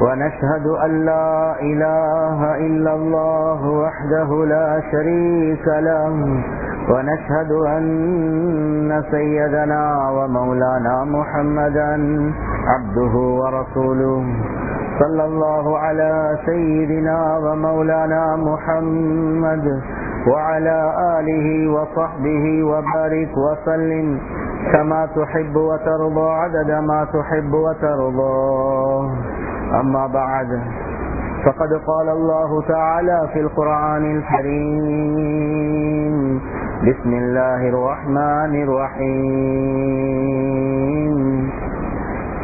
ونشهد أن لا إله إلا الله وحده لا شريك له ونشهد أن سيدنا ومولانا محمدا عبده ورسوله. صلى الله على سيدنا ومولانا محمد وعلى آله وصحبه وبارك وسلم. كما تحب وترضى عدد ما تحب وترضى. أما بعد فقد قال الله تعالى في القرآن الكريم بسم الله الرحمن الرحيم.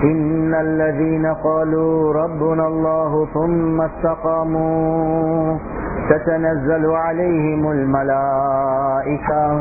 إن الذين قالوا ربنا الله ثم استقاموا تتنزل عليهم الملائكة.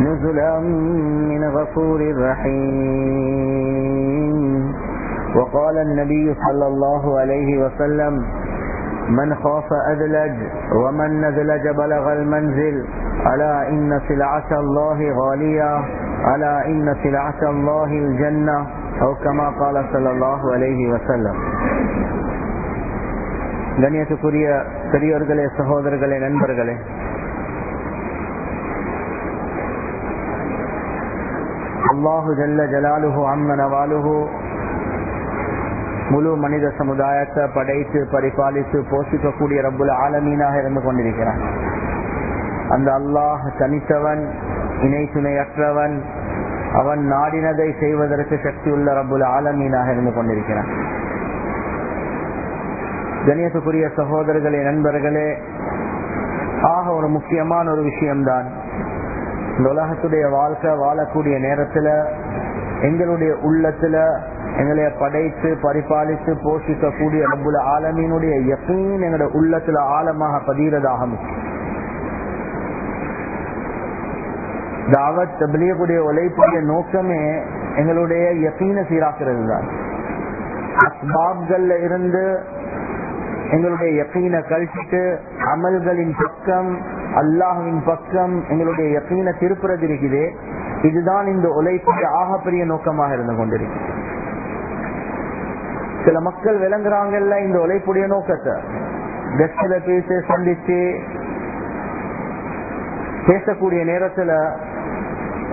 نزلا من غفور رحيم وقال النبي صلى الله عليه وسلم من خاف أدلج ومن نزلج بلغ المنزل ألا إن سلعة الله غالية ألا إن سلعة الله الجنة أو كما قال صلى الله عليه وسلم கண்ணியத்துக்குரிய பெரியோர்களே சகோதரர்களே நண்பர்களே அல்லாஹு ஜல்ல ஜலாலுஹு அம்மன வாலுஹு முழு மனித சமுதாயத்தை படைத்து பரிபாலித்து போஷிக்கக்கூடிய ரப்புல ஆலமீனாக இருந்து கொண்டிருக்கிறான். அந்த அல்லாஹ் தனித்தவன் இணை துணையற்றவன் அவன் நாடினதை செய்வதற்கு சக்தியுள்ள ரப்புல ஆலமீனாக இருந்து கொண்டிருக்கிறான். கணியத்துக்குரிய சகோதரர்களே நண்பர்களே ஆக ஒரு முக்கியமான ஒரு விஷயம்தான் இந்த உலகத்துடைய வாழ்க்கை வாழக்கூடிய நேரத்துல எங்களுடைய உள்ளத்துல எங்களை படைத்து பரிபாலித்து போஷிக்கக்கூடிய ரப்புல ஆலமீனுடைய எப்பயும் எங்களுடைய உள்ளத்துல ஆழமாக பதிகிறதாக தாவத் தபிலியக்கூடிய உழைப்புடைய நோக்கமே எங்களுடைய யக்கீன சீராக்குறது தான். அஸ்பாப்கள்ல இருந்து எங்களுடைய யக்கீன கழிச்சிட்டு அமல்களின் பக்கம் அல்லாஹுவின் பக்கம் எங்களுடைய யக்கீன திருப்புறது இருக்குது. இதுதான் இந்த உழைப்புடைய ஆகப்பெரிய நோக்கமாக இருந்து கொண்டிருக்கு சில மக்கள் விளங்குறாங்கல்ல இந்த உழைப்புடைய நோக்கத்தை. கெஸ்ட்ல பேசி சந்திச்சு பேசக்கூடிய நேரத்துல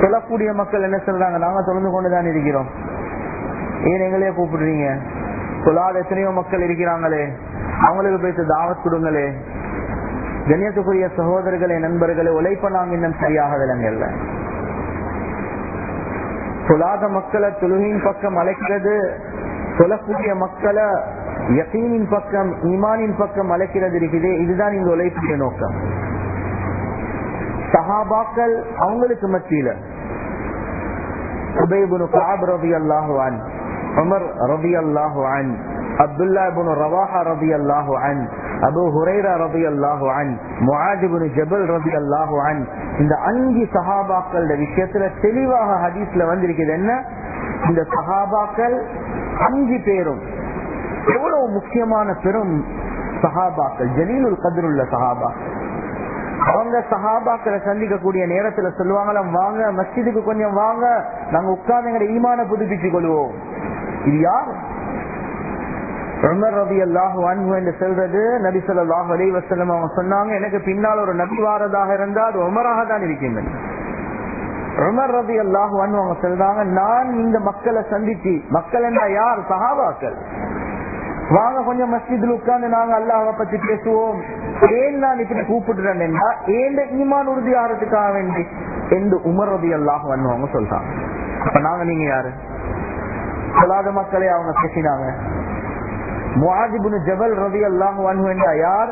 சொல்லக்கூடிய மக்கள் என்ன சொல்றாங்க? நாங்க தொடர்ந்து கொண்டுதான் இருக்கிறோம். ஏன் எங்களையே கூப்பிடுறீங்க? சொல்லாத எத்தனையோ மக்கள் இருக்கிறாங்களே. அவங்களுக்கு பேச தாவத் கொடுங்களே. கண்ணியத்துக்குரிய சகோதரர்களே நண்பர்களே உழைப்ப நாங்க இன்னும் சரியாக விளங்கல்ல சொல்லாத மக்களை தொழுகையின் பக்கம் அழைக்கிறது சொல்லக்கூடிய மக்களை யசீனின் பக்கம் ஈமானின் பக்கம் அழைக்கிறது இருக்குது. இதுதான் இந்த உழைப்புடைய நோக்கம். சஹாபாக்கள் அவங்களுக்கு மத்தியில. உபயபுனு காப் ரவி அல்லாஹுவான் அமர் ரவி அல்லாஹுவான் அப்துல்லா இபுனு ரவாஹா ரவி அல்லாஹுவான் அபு ஹுரைரா ரவி அல்லாஹுவான் முஆஜிபுனு ஜபல் ரவி அல்லாஹுவான் இந்த அஞ்சு சஹாபாக்கள் விஷயத்துல தெளிவாக ஹதீஸ்ல வந்திருக்கிறது என்ன? இந்த சஹாபாக்கள் அஞ்சு பேரும் எவ்வளவு முக்கியமான பெரும் சஹாபாக்கள் ஜலீலுல் கதிருள்ள சஹாபா அவங்க சஹாபாக்களை சந்திக்கக்கூடிய நேரத்துல சொல்லுவாங்களாம் வாங்க மஸ்ஜிதுக்கு கொஞ்சம் வாங்க நாங்க உட்கார்ந்து எங்க ஈமான புதுப்பிச்சு கொள்வோம். இது யார் உமர் ரபி அல்லாஹு அன்பு என்று செல்றது நபி சொல்லாஹ் அலி வசலம் அவங்க சொன்னாங்க எனக்கு பின்னால் ஒரு நபி வாரதாக இருந்தா அது உமராக தான் இருக்கின்றன உமர் ரபி அல்லாஹ் அன்பு அவங்க சொல்றாங்க நான் இந்த மக்களை சந்திச்சு மக்கள் என்ன யார்? சஹாபாக்கள். வாங்க கொஞ்சம் மஸ்ஜிதில் உட்கார்ந்து நாங்க அல்லாஹ பத்தி பேசுவோம். ஏன் நான் இப்படி கூப்பிடுறேன்னா ஏன் ஈமான் உறுதி ஆகிறதுக்காக வேண்டி என்று உமர் ரதி அல்லாஹ் அவங்க சொல்றாங்க. அப்ப நாங்க நீங்க யாரு? சொல்லாத மக்களே அவங்க பேசினாங்க. முஹாஜிபுன் ஜபல் ரவி அல்லாஹ் என்ற யார்?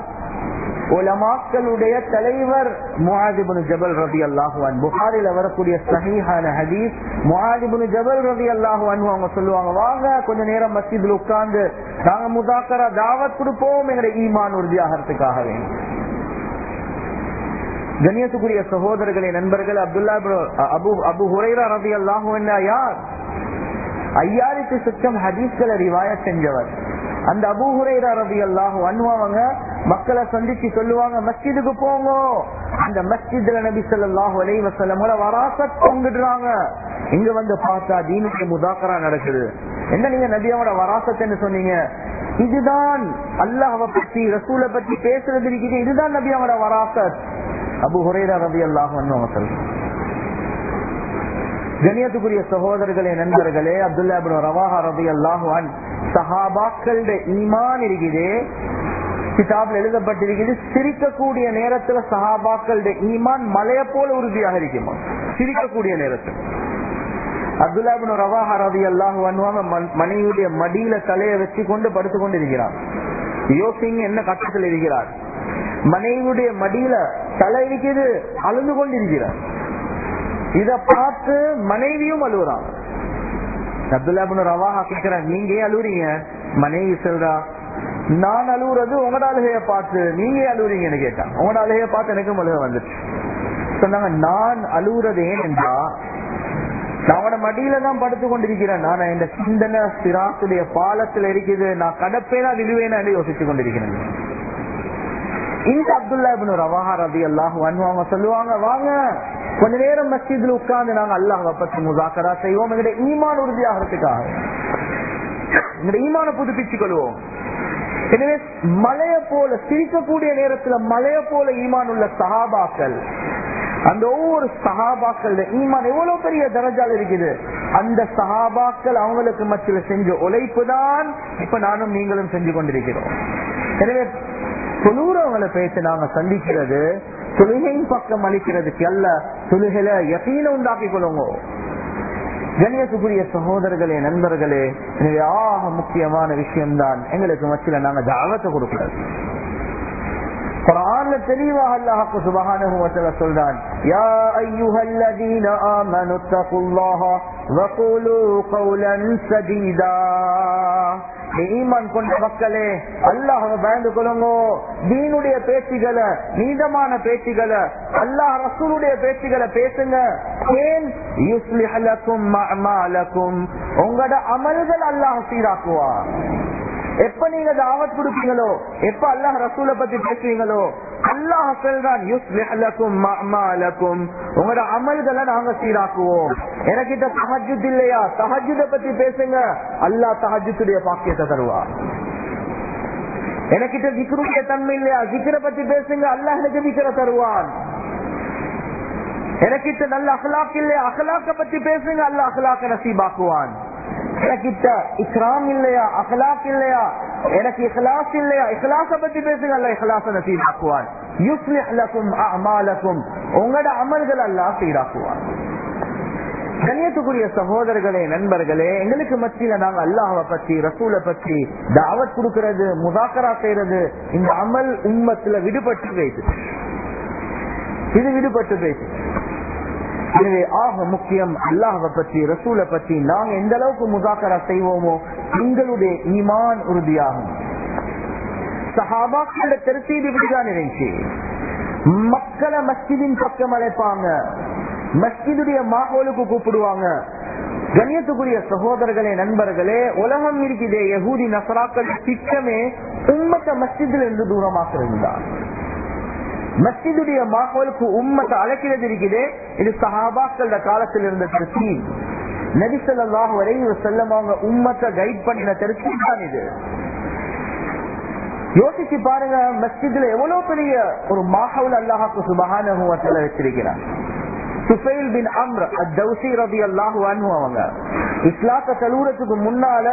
உலமாக்களுடைய தலைவர் முஹாஜிபுன் ஜபல் ரதி அல்லாஹுவான் புகாரில வரக்கூடிய சஹீஹான ஹதீஸ் முஹாஜிபுன் ஜபல் ரதி அல்லாஹுவான் அவங்க சொல்லுவாங்க வாங்க கொஞ்ச நேரம் மஸ்ஜிதில் உட்கார்ந்து நாங்க முதாக்கரா தாவத் கொடுப்போம் எங்களுடைய ஈமான் உறுதியாகிறதுக்காக வேண்டும் கண்ணியத்துக்குரிய சகோதரர்களே நண்பர்கள் அப்துல்லா அபு அபு ஹுரைரா ரவி அல்லாஹு யார்? ஐயாயிரத்தி சுத்தம் ஹதீஸ்களை ரிவாய செஞ்சவர். அந்த அபு ஹுரைரா அல்லாஹ் அல்லாஹு அன்வாங்க மக்களை சந்திச்சு சொல்லுவாங்க மஸ்ஜிதுக்கு போங்க. அந்த மஸ்ஜித்ல நபி சொல்லாஹு அலை வசல்லம் வராசத் பங்கிடுறாங்க இங்க வந்து பார்த்தா தீனுக்கு முதாக்கரா நடக்குது. என்ன நீங்க நபியாவோட வராசத் சொன்னீங்க? இதுதான் அல்லாஹவை பத்தி ரசூலை பத்தி பேசுறது இருக்குது இதுதான் நபியாவோட வராசத். அபு ஹுரேரா ரவி அல்லாஹு அவங்க சொல்றேன் கணியத்துக்குரிய சகோதரர்களே நண்பர்களே அப்துல்லா ரவாஹா ரபி அல்லாஹான் சஹாபாக்களுடைய ஈமான் இருக்குது கிதாபில் எழுதப்பட்டிருக்கிறது சிரிக்கக்கூடிய நேரத்துல சஹாபாக்களுடைய ஈமான் மலைய போல உறுதியாக இருக்குமா? சிரிக்கக்கூடிய நேரத்தில். அப்துல்லாபின் ரவாஹா ரவி அல்லாஹு மனைவியுடைய மடியில தலையை வச்சு கொண்டு படுத்து கொண்டு இருக்கிறார் யோசிங்க என்ன கட்டத்தில் இருக்கிறார். மனைவியுடைய மடியில தலை இருக்குது அழுந்து கொண்டிருக்கிறார். இத பார்த்து மனைவியும் அழுகுறான் அப்துல்லாபின் ரவாஹா கேட்கிறான் நீங்க அழுகுறீங்க அழுவுறீங்க? மனைவி சொல்றா நான் அழுகுறது உங்களோட அழுகைய பார்த்து நீங்க அழுகுறீங்கன்னு கேட்டான் உங்களோட அழுகைய பார்த்து எனக்கும் அழுக வந்துச்சு. சொன்னாங்க நான் அழுகுறது ஏன் என்றா நான் அவனோட மடியில தான் படுத்து கொண்டிருக்கிறேன். நான் இந்த சிந்தனை சிராசுடைய பாலத்துல இருக்குது. நான் கடப்பேனா விழுவேனா என்று யோசிச்சு கொண்டிருக்கிறேன். இந்த அப்துல்லா ரவாஹா ரபி அல்லாஹ் அவங்க சொல்லுவாங்க வாங்க கொஞ்ச நேரம் மஸ்ஜித்ல உட்கார்ந்து நாங்க அல்லாஹ் பத்தி முதாக்கரா செய்வோம். எங்களுடைய ஈமான் உறுதியாகிறதுக்காக. எங்களுடைய ஈமான புதுப்பிச்சு கொள்வோம். எனவே மலைய போல சிரிக்கக்கூடிய நேரத்துல மலைய போல ஈமான் உள்ள சகாபாக்கள் அந்த ஒவ்வொரு சகாபாக்கள் ஈமான் எவ்வளவு பெரிய தரஜால் இருக்குது? அந்த சகாபாக்கள் அவங்களுக்கு மத்தியில செஞ்ச உழைப்பு தான் இப்ப நானும் நீங்களும் செஞ்சு கொண்டிருக்கிறோம். எனவே தொழுறவங்களை பேசி நாங்க சந்திக்கிறது தொழுகையின் பக்கம் அளிக்கிறதுக்கு அல்ல தொழுகையில யசீன உண்டாக்கி கொள்ளுங்க. கண்ணியத்துக்குரிய சகோதரர்களே நண்பர்களே எனவே ஆக முக்கியமான விஷயம்தான். எங்களுக்கு மத்தியில நாங்க தாவத்தை கொடுக்கிறது குரான்ல தெளிவாக அல்லாஹ் சுபஹானஹு வ தஆலா சொல்றான் யா அய்யுஹல்லதீன ஆமனு தகுல்லாஹ வ கூலு கௌலன் சதீதா. ஈமான் கொண்ட மக்களே அல்லாஹ் பயந்து கொள்ளுங்கோ. தீனுடைய பேச்சுகளை நீதமான பேச்சுகளை அல்லாஹ் ரசூலுடைய பேச்சுகளை பேசுங்க. ஏன்? உங்களோட அமல்கள் அல்லாஹ் சீராக்குவா எப்ப நீங்க தாவத் கொடுப்பீங்களோ எப்ப அல்லாஹ் ரசூலை பத்தி பேசுவீங்களோ அல்லாஹ் சொல்றான் உங்களோட அமல்களை நாங்க சீராக்குவோம் எனக்கிட்ட தஹஜுத் இல்லையா தஹஜுத பத்தி பேசுங்க அல்லாஹ் தஹஜுடைய பாக்கியத்தை தருவா எனக்கிட்ட ஜிக்ருடைய தன்மை இல்லையா ஜிக்ர பத்தி பேசுங்க அல்லாஹ் எனக்கு ஜிக்ர தருவான் எனக்கிட்ட நல்ல அகலாக் இல்லையா அகலாக்க பத்தி பேசுங்க அல்லாஹ் அகலாக்க நசீபாக்குவான் எனக்கிட்ட இஸ்லாம் இல்லையா அஹ்லாக் இல்லையா எனக்கு இஹ்லாஸ் இல்லையா இஹ்லாச பத்தி பேசுங்க அல்ல இஹ்லாச நசீபாக்குவான் யுஸ்லிஹ்லக்கும் அமாலக்கும் உங்களோட அமல்கள் அல்லாஹ் சீராக்குவார் கண்ணியத்துக்குரிய சகோதரர்களே நண்பர்களே எங்களுக்கு மத்தியில நாங்க அல்லாஹாவை பத்தி ரசூலை பத்தி தாவத் கொடுக்கறது முதாக்கரா செய்யறது இந்த அமல் உண்மத்துல விடுபட்டு போயிட்டு. இது விடுபட்டு போயிட்டு. எனவே ஆக முக்கியம் அல்லாஹை பற்றி ரசூலை பற்றி நாங்க எந்த அளவுக்கு முதாக்கரா செய்வோமோ எங்களுடைய ஈமான் உறுதியாகும். சஹாபாக்களோட திருத்தீடு இப்படிதான் இருந்துச்சு. மக்களை மஸ்ஜிதின் பக்கம் அழைப்பாங்க. மஸ்ஜிதுடைய மாகோலுக்கு கூப்பிடுவாங்க. கண்ணியத்துக்குரிய சகோதரர்களே நண்பர்களே உலகம் இருக்குதே யகூதி நசராக்கள் திட்டமே உம்மத்த மஸ்ஜிதில் இருந்து தூரமாக்குறது தான் மஸ்ஜிதுடைய மாஹோலுக்கு உம்மத்தை அழைக்கிறது இருக்குது இது சஹாபாக்கள காலத்தில் இருந்த திருச்சி நபிசல்லாஹ் வரை செல்லம் அவங்க உம்மத்தை கைட் பண்ணின திருச்சி தான் இது. யோசிச்சு பாருங்க மஸ்ஜிதுல எவ்வளவு பெரிய ஒரு மாஹவுல் அல்லாஹாக்கு சுபகான வச்சிருக்கிறார் சுஃபைல் பின் அம்ர் அத்தௌசி ரபி அல்லாஹு அவங்க. இஸ்லாத்த தலூரத்துக்கு முன்னால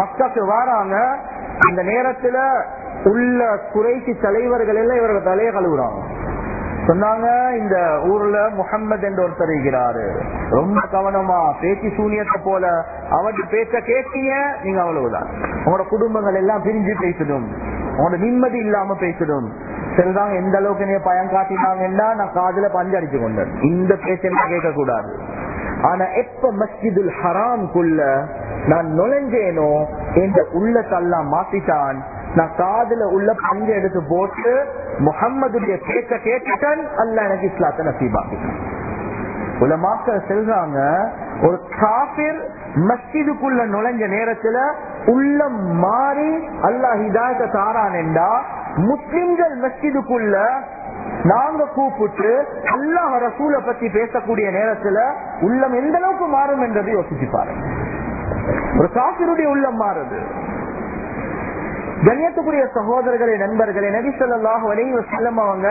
மக்காக்கு வாராங்க. அந்த நேரத்துல உள்ள குறைசி தலைவர்கள் எல்லாம் இவரோட தலையை கழுவுறாங்க. சொன்னாங்க இந்த ஊர்ல முகம்மது என்று ஒருத்தர் இருக்கிறாரு. ரொம்ப கவனமா பேச்சு சூனியத்தை போல அவர்கிட்ட பேச்ச கேட்டீங்க நீங்க அவ்வளவுதான். உங்களோட குடும்பங்கள் எல்லாம் பிரிஞ்சு பேசிடும். உங்களோட நிம்மதி இல்லாம பேசிடும். சரிதான் எந்த அளவுக்கு நீ பயம் காட்டினாங்கன்னா நான் காதுல பஞ்சு அடிச்சு கொண்டேன். இந்த பேச்ச கேட்க கூடாது ஆனா எப்ப மஸ்ஜிதுல் ஹராம்குள்ள நான் நுழைஞ்சேனோ என்ற உள்ளத்தெல்லாம் மாத்திட்டான் நான் காதுல உள்ள பங்கு எடுத்து போட்டு முகம்மதுடைய கேட்க கேட்டுட்டேன். அல்ல எனக்கு இஸ்லாத்தை நசீபாக்கிட்டான் உலமாக்கள் செல்றாங்க ஒரு காபிர் மஸ்ஜிதுக்குள்ள நுழைஞ்ச நேரத்துல உள்ளம் மாறி அல்லாஹ் ஹிதாயத்தை தாரான் என்றா முஸ்லிம்கள் மஸ்ஜிதுக்குள்ள நாங்க கூப்பிட்டு அல்லாஹ் ரசூலை பத்தி பேசக்கூடிய நேரத்துல உள்ளம் எந்த அளவுக்கு மாறும் என்றதை யோசிச்சு பாருங்க. ஒரு காபிருடைய உள்ளம் மாறுது. கண்ணியத்துக்குரிய சகோதரர்களே நண்பர்களே நபி சொல்லாஹ் வலைவ செல்லம் அவங்க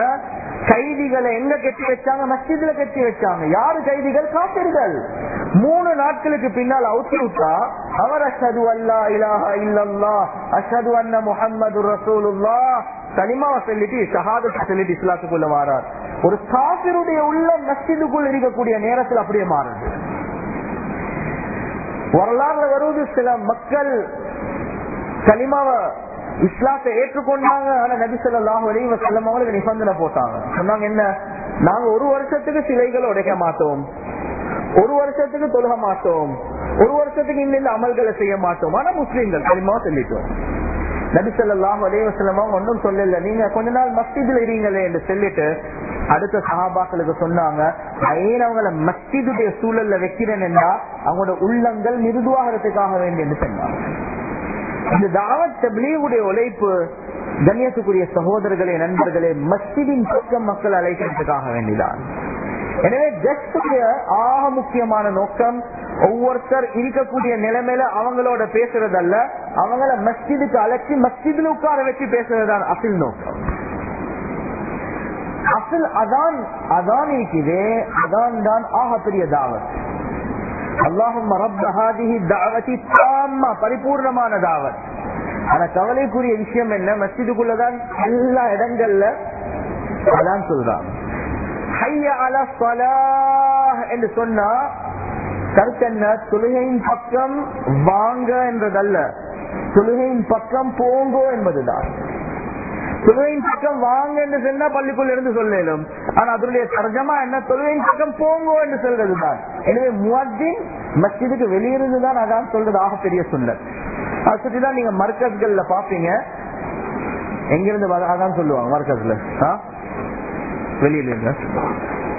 கைதிகளை எங்க கட்டி வச்சாங்க? மஸ்ஜித்ல கட்டி வச்சாங்க. யாரு கைதிகள்? காப்பீர்கள் மூணு நாட்களுக்கு பின்னால் அவுத்தி விட்டா அவர் அஷது அல்லா இலாஹா இல்லல்லா அஷது அண்ண முஹம்மது ரசூலுல்லா தனிமாவை சொல்லிட்டு ஷஹாதத்தை சொல்லிட்டு இஸ்லாத்துக்குள்ள மாறார். ஒரு காபிருடைய உள்ள மஸ்ஜிதுக்குள் இருக்கக்கூடிய நேரத்தில் அப்படியே மாறுது. வரலாறுல வருவது சில மக்கள் களிமாவை இஸ்லாத்தை ஏற்றுக்கொண்டாங்க. ஆனா நபிசல்லாஹ் வரையும் செல்லம் அவங்களுக்கு நிபந்தனை போட்டாங்க. சொன்னாங்க என்ன? நாங்க ஒரு வருஷத்துக்கு சிலைகளை உடைக்க மாட்டோம். ஒரு வருஷத்துக்கு தொழுக மாட்டோம். ஒரு வருஷத்துக்கு இந்த அமல்களை செய்ய மாட்டோம். ஆனா முஸ்லீம்கள் கலிமாவை சொல்லிட்டோம். நபிசல்லாஹ் அலைவசல்லமா ஒன்றும் சொல்லல. நீங்க கொஞ்ச நாள் மஸ்ஜிதுல இருங்களே என்று சொல்லிட்டு அடுத்த சகாபாக்களுக்கு சொன்னாங்க ஏன் அவங்கள மஸ்ஜிதுடைய சூழல்ல வைக்கிறேன்னா அவங்களோட உள்ளங்கள் மிருதுவாகிறதுக்காக வேண்டி என்று சொன்னாங்க. இந்த தாவத் தப்லீவுடைய உழைப்பு கண்ணியத்துக்குரிய சகோதரர்களே நண்பர்களே மஸ்ஜிதின் பக்கம் மக்கள் அழைக்கிறதுக்காக வேண்டிதான். எனவே ஜஸ்டுடைய ஆக முக்கியமான நோக்கம் ஒவ்வொருத்தர் இருக்கக்கூடிய நிலைமையில அவங்களோட பேசுறதல்ல. அவங்கள மஸ்ஜிதுக்கு அழைச்சி மஸ்ஜிதுல உட்கார வச்சு பேசுறதுதான் அசில் நோக்கம். அசில் அதான் அதான் இருக்குதே அதான் தான் ஆக பெரிய தாவத். அல்லாஹும் பரிபூர்ணமான தாவத். ஆனா கவலைக்குரிய விஷயம் என்ன? மசிதுக்குள்ளதான் எல்லா இடங்கள்ல அதான் சொல்றான். என்று சொன்னா கருத்தென்ன தொழுகையின் பக்கம் வாங்க என்றதல்ல. தொழுகையின் பக்கம் போங்கோ என்பதுதான். தொழுவின் பக்கம் வாங்க என்று சொன்னா பள்ளிக்குள்ள இருந்து சொல்லும் ஆனா அதனுடைய தர்ஜமா என்ன? தொழுவின் பக்கம் போங்கோ என்று சொல்றதுதான் எனவே முவத்தின் மஸ்ஜிதுக்கு வெளியிருந்து தான் அதான் சொல்றது. ஆக பெரிய சுண்ணத். அதை சுற்றிதான் நீங்க மர்க்கஸ்கள்ல பாப்பீங்க. எங்கிருந்து அதான் சொல்லுவாங்க மர்க்கஸ்ல. வெளியில இருந்து.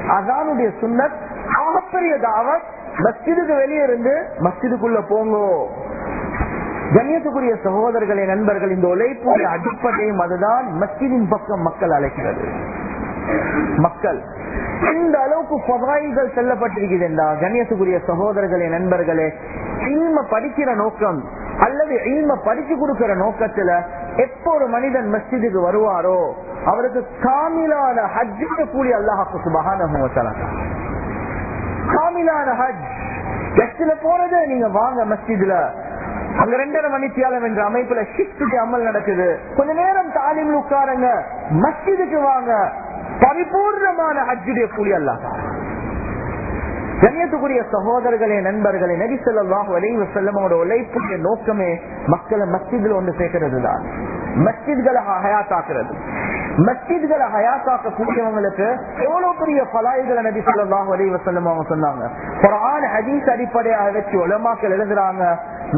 அதானுடைய சுண்ணத். ஆகப்பெரிய தாவத். மஸ்ஜிதுக்கு வெளியே இருந்து மஸ்ஜிதுக்குள்ள போங்கோ. கண்ணியத்துக்குரிய சகோதரர்களே நண்பர்கள் இந்த உழைப்புடைய அடிப்படையும் அதுதான் மஸ்ஜிதின் பக்கம் மக்கள் அழைக்கிறது. மக்கள். இந்த அளவுக்கு பதாய்கள் செல்லப்பட்டிருக்கிறது என்றா கண்ணியத்துக்குரிய சகோதரர்களே நண்பர்களே இல்ம படிக்கிற நோக்கம் அல்லது இல்ம படிச்சு கொடுக்கிற நோக்கத்துல எப்போ ஒரு மனிதன் மஸ்ஜிதுக்கு வருவாரோ அவருக்கு காமிலான ஹஜ்ஜுக்கு கூலி அல்லாஹாக்கு சுபகான காமிலான ஹஜ். கஸ்ட்ல போறது நீங்க வாங்க மஸ்ஜிதுல. அங்க ரெண்டரை மணித்தியாலம் என்ற அமைப்புல ஷிப்ட் அமல் நடக்குது. கொஞ்ச நேரம் தாலிம் உட்காருங்க. மஸ்ஜிதுக்கு வாங்க. பரிபூர்ணமான ஹஜ்ஜுடைய கூலி அல்லா கண்ணியத்துக்குரிய சகோதரர்களே நண்பர்களே நபி சொல்லாஹ் செல்லமோட உழைப்புடைய நோக்கமே மக்களை மஸ்ஜிதில் ஒன்று சேர்க்கிறது தான் மஸ்ஜித்களை ஹயாத்தாக்குறது. மஸ்ஜித்களை ஹயாத்தாக்க கூடியவங்களுக்கு எவ்வளவு பெரிய பலாய்களை நபி சொல்லாஹ் வலைவ செல்லம் அவங்க சொன்னாங்க. ஹதீஸ் அடிப்படையாக வச்சு உலமாக்கள் எழுதுறாங்க.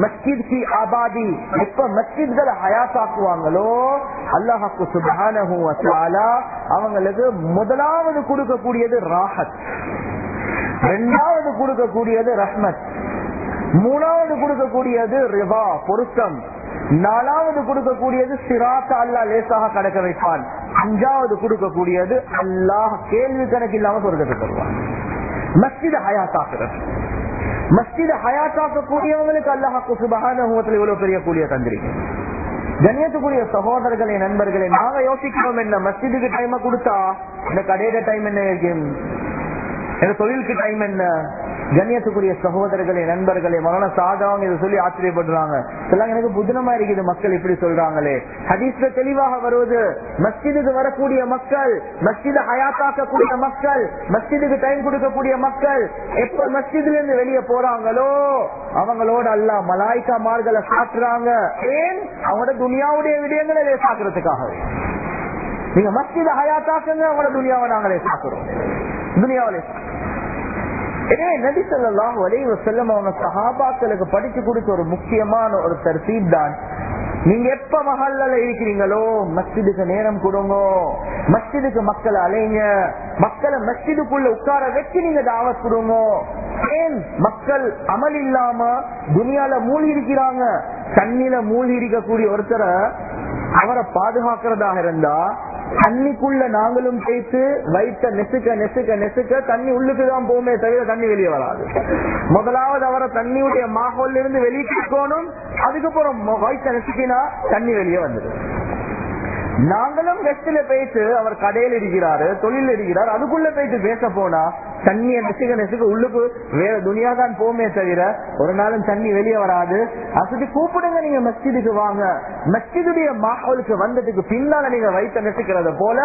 மஸ்ஜித் கி ஆபாதி எப்ப மஸ்ஜித்களை ஹயாத்தாக்குவாங்களோ அல்லாஹாக்கு சுபானஹு அவங்களுக்கு முதலாவது கொடுக்கக்கூடியது ராஹத். ரெண்டாவது கொடுக்கக்கூடியது ரஹ்மத். மூணாவது கொடுக்கக்கூடியது ரிவா பொருத்தம். நாலாவது கொடுக்கக்கூடியது சிராத்த அல்லா லேசாக கடக்க வைப்பான். அஞ்சாவது கொடுக்கக்கூடியது அல்லாஹ் கேள்வி கணக்கு இல்லாம சொர்க்கத்தை தருவான் மஸ்ஜித் ஹயாத்தாக்குறது மஸ்ஜித ஹயாத்தாக்கக்கூடியவங்களுக்கு அல்லாஹாக்கு சுபகானத்தில் இவ்வளவு பெரிய கூலிய தந்திரிக்கேன் கண்ணியத்துக்குரிய சகோதரர்களே நண்பர்களே நாங்க யோசிக்கிறோம் என்ன மஸ்ஜிதுக்கு டைம் கொடுத்தா இந்த கடையில டைம் என்ன இருக்கு எங்க தொழிலுக்கு டைம் என்ன கண்ணியத்துக்குரிய சகோதரர்களே நண்பர்களே மரண சாதவங்க இதை சொல்லி ஆச்சரியப்படுறாங்க. இதெல்லாம் எனக்கு புதினமா இருக்குது மக்கள் இப்படி சொல்றாங்களே. ஹதீஸ்ல தெளிவாக வருவது மஸ்ஜிதுக்கு வரக்கூடிய மக்கள் மஸ்ஜித ஹயாத்தாக்கக்கூடிய மக்கள் மஸ்ஜிதுக்கு டைம் கொடுக்கக்கூடிய மக்கள் எப்ப மஸ்ஜிதுல இருந்து வெளியே போறாங்களோ அவங்களோட அல்ல மலாய்க்கா மார்களை சாட்டுறாங்க ஏன்? அவங்களோட துனியாவுடைய விடயங்களை லேசாக்குறதுக்காகவே நீங்க மஸ்ஜித ஹயாத்தாக்குங்க அவங்களோட துனியாவை நாங்களே சாக்குறோம் துனியாவிலே எனவே நபி சொல்லாஹ் வலைவ செல்லம் அவங்க சஹாபாக்களுக்கு படிச்சு கொடுத்த ஒரு முக்கியமான ஒரு தர்சீப் தான். நீங்க எப்ப மஹல்ல இருக்கிறீங்களோ மஸ்ஜிதுக்கு நேரம் கொடுங்க. மஸ்ஜிதுக்கு மக்களை அலைங்க. மக்களை மஸ்ஜிதுக்குள்ள உட்கார வச்சு நீங்க தாவத் கொடுங்க. ஏன் மக்கள் அமல் இல்லாம துனியால மூழ்கி இருக்கிறாங்க? தண்ணில மூழ்கி இருக்கக்கூடிய ஒருத்தரை அவரை பாதுகாக்கிறதாக இருந்தா தண்ணிக்குள்ள நாங்களும் சேர்த்து வயிற்ற நெசுக்க நெசுக்க நெசுக்க தண்ணி உள்ளுக்குதான் போமே தவிர தண்ணி வெளியே வராது. முதலாவது அவரை தண்ணியுடைய மாகோல்ல இருந்து வெளியே இருக்கணும் அதுக்கப்புறம் வயிற்ற நெசுக்கினா தண்ணி வெளியே வந்துடும் நாங்களும் வெஸ்ட்ல போயிட்டு அவர் கடையில் இருக்கிறாரு தொழில் இருக்கிறார் அதுக்குள்ள போயிட்டு பேச போனா தண்ணிய நெசுக நெசுக்க உள்ளுக்கு வேற துணியா தான் போமே தவிர ஒரு நாளும் தண்ணி வெளியே வராது. அசதி கூப்பிடுங்க நீங்க மஸ்ஜிதுக்கு வாங்க. மஸ்ஜிதுடைய மாஹோலுக்கு வந்ததுக்கு பின்னால நீங்க வைத்த நெசுக்கிறத போல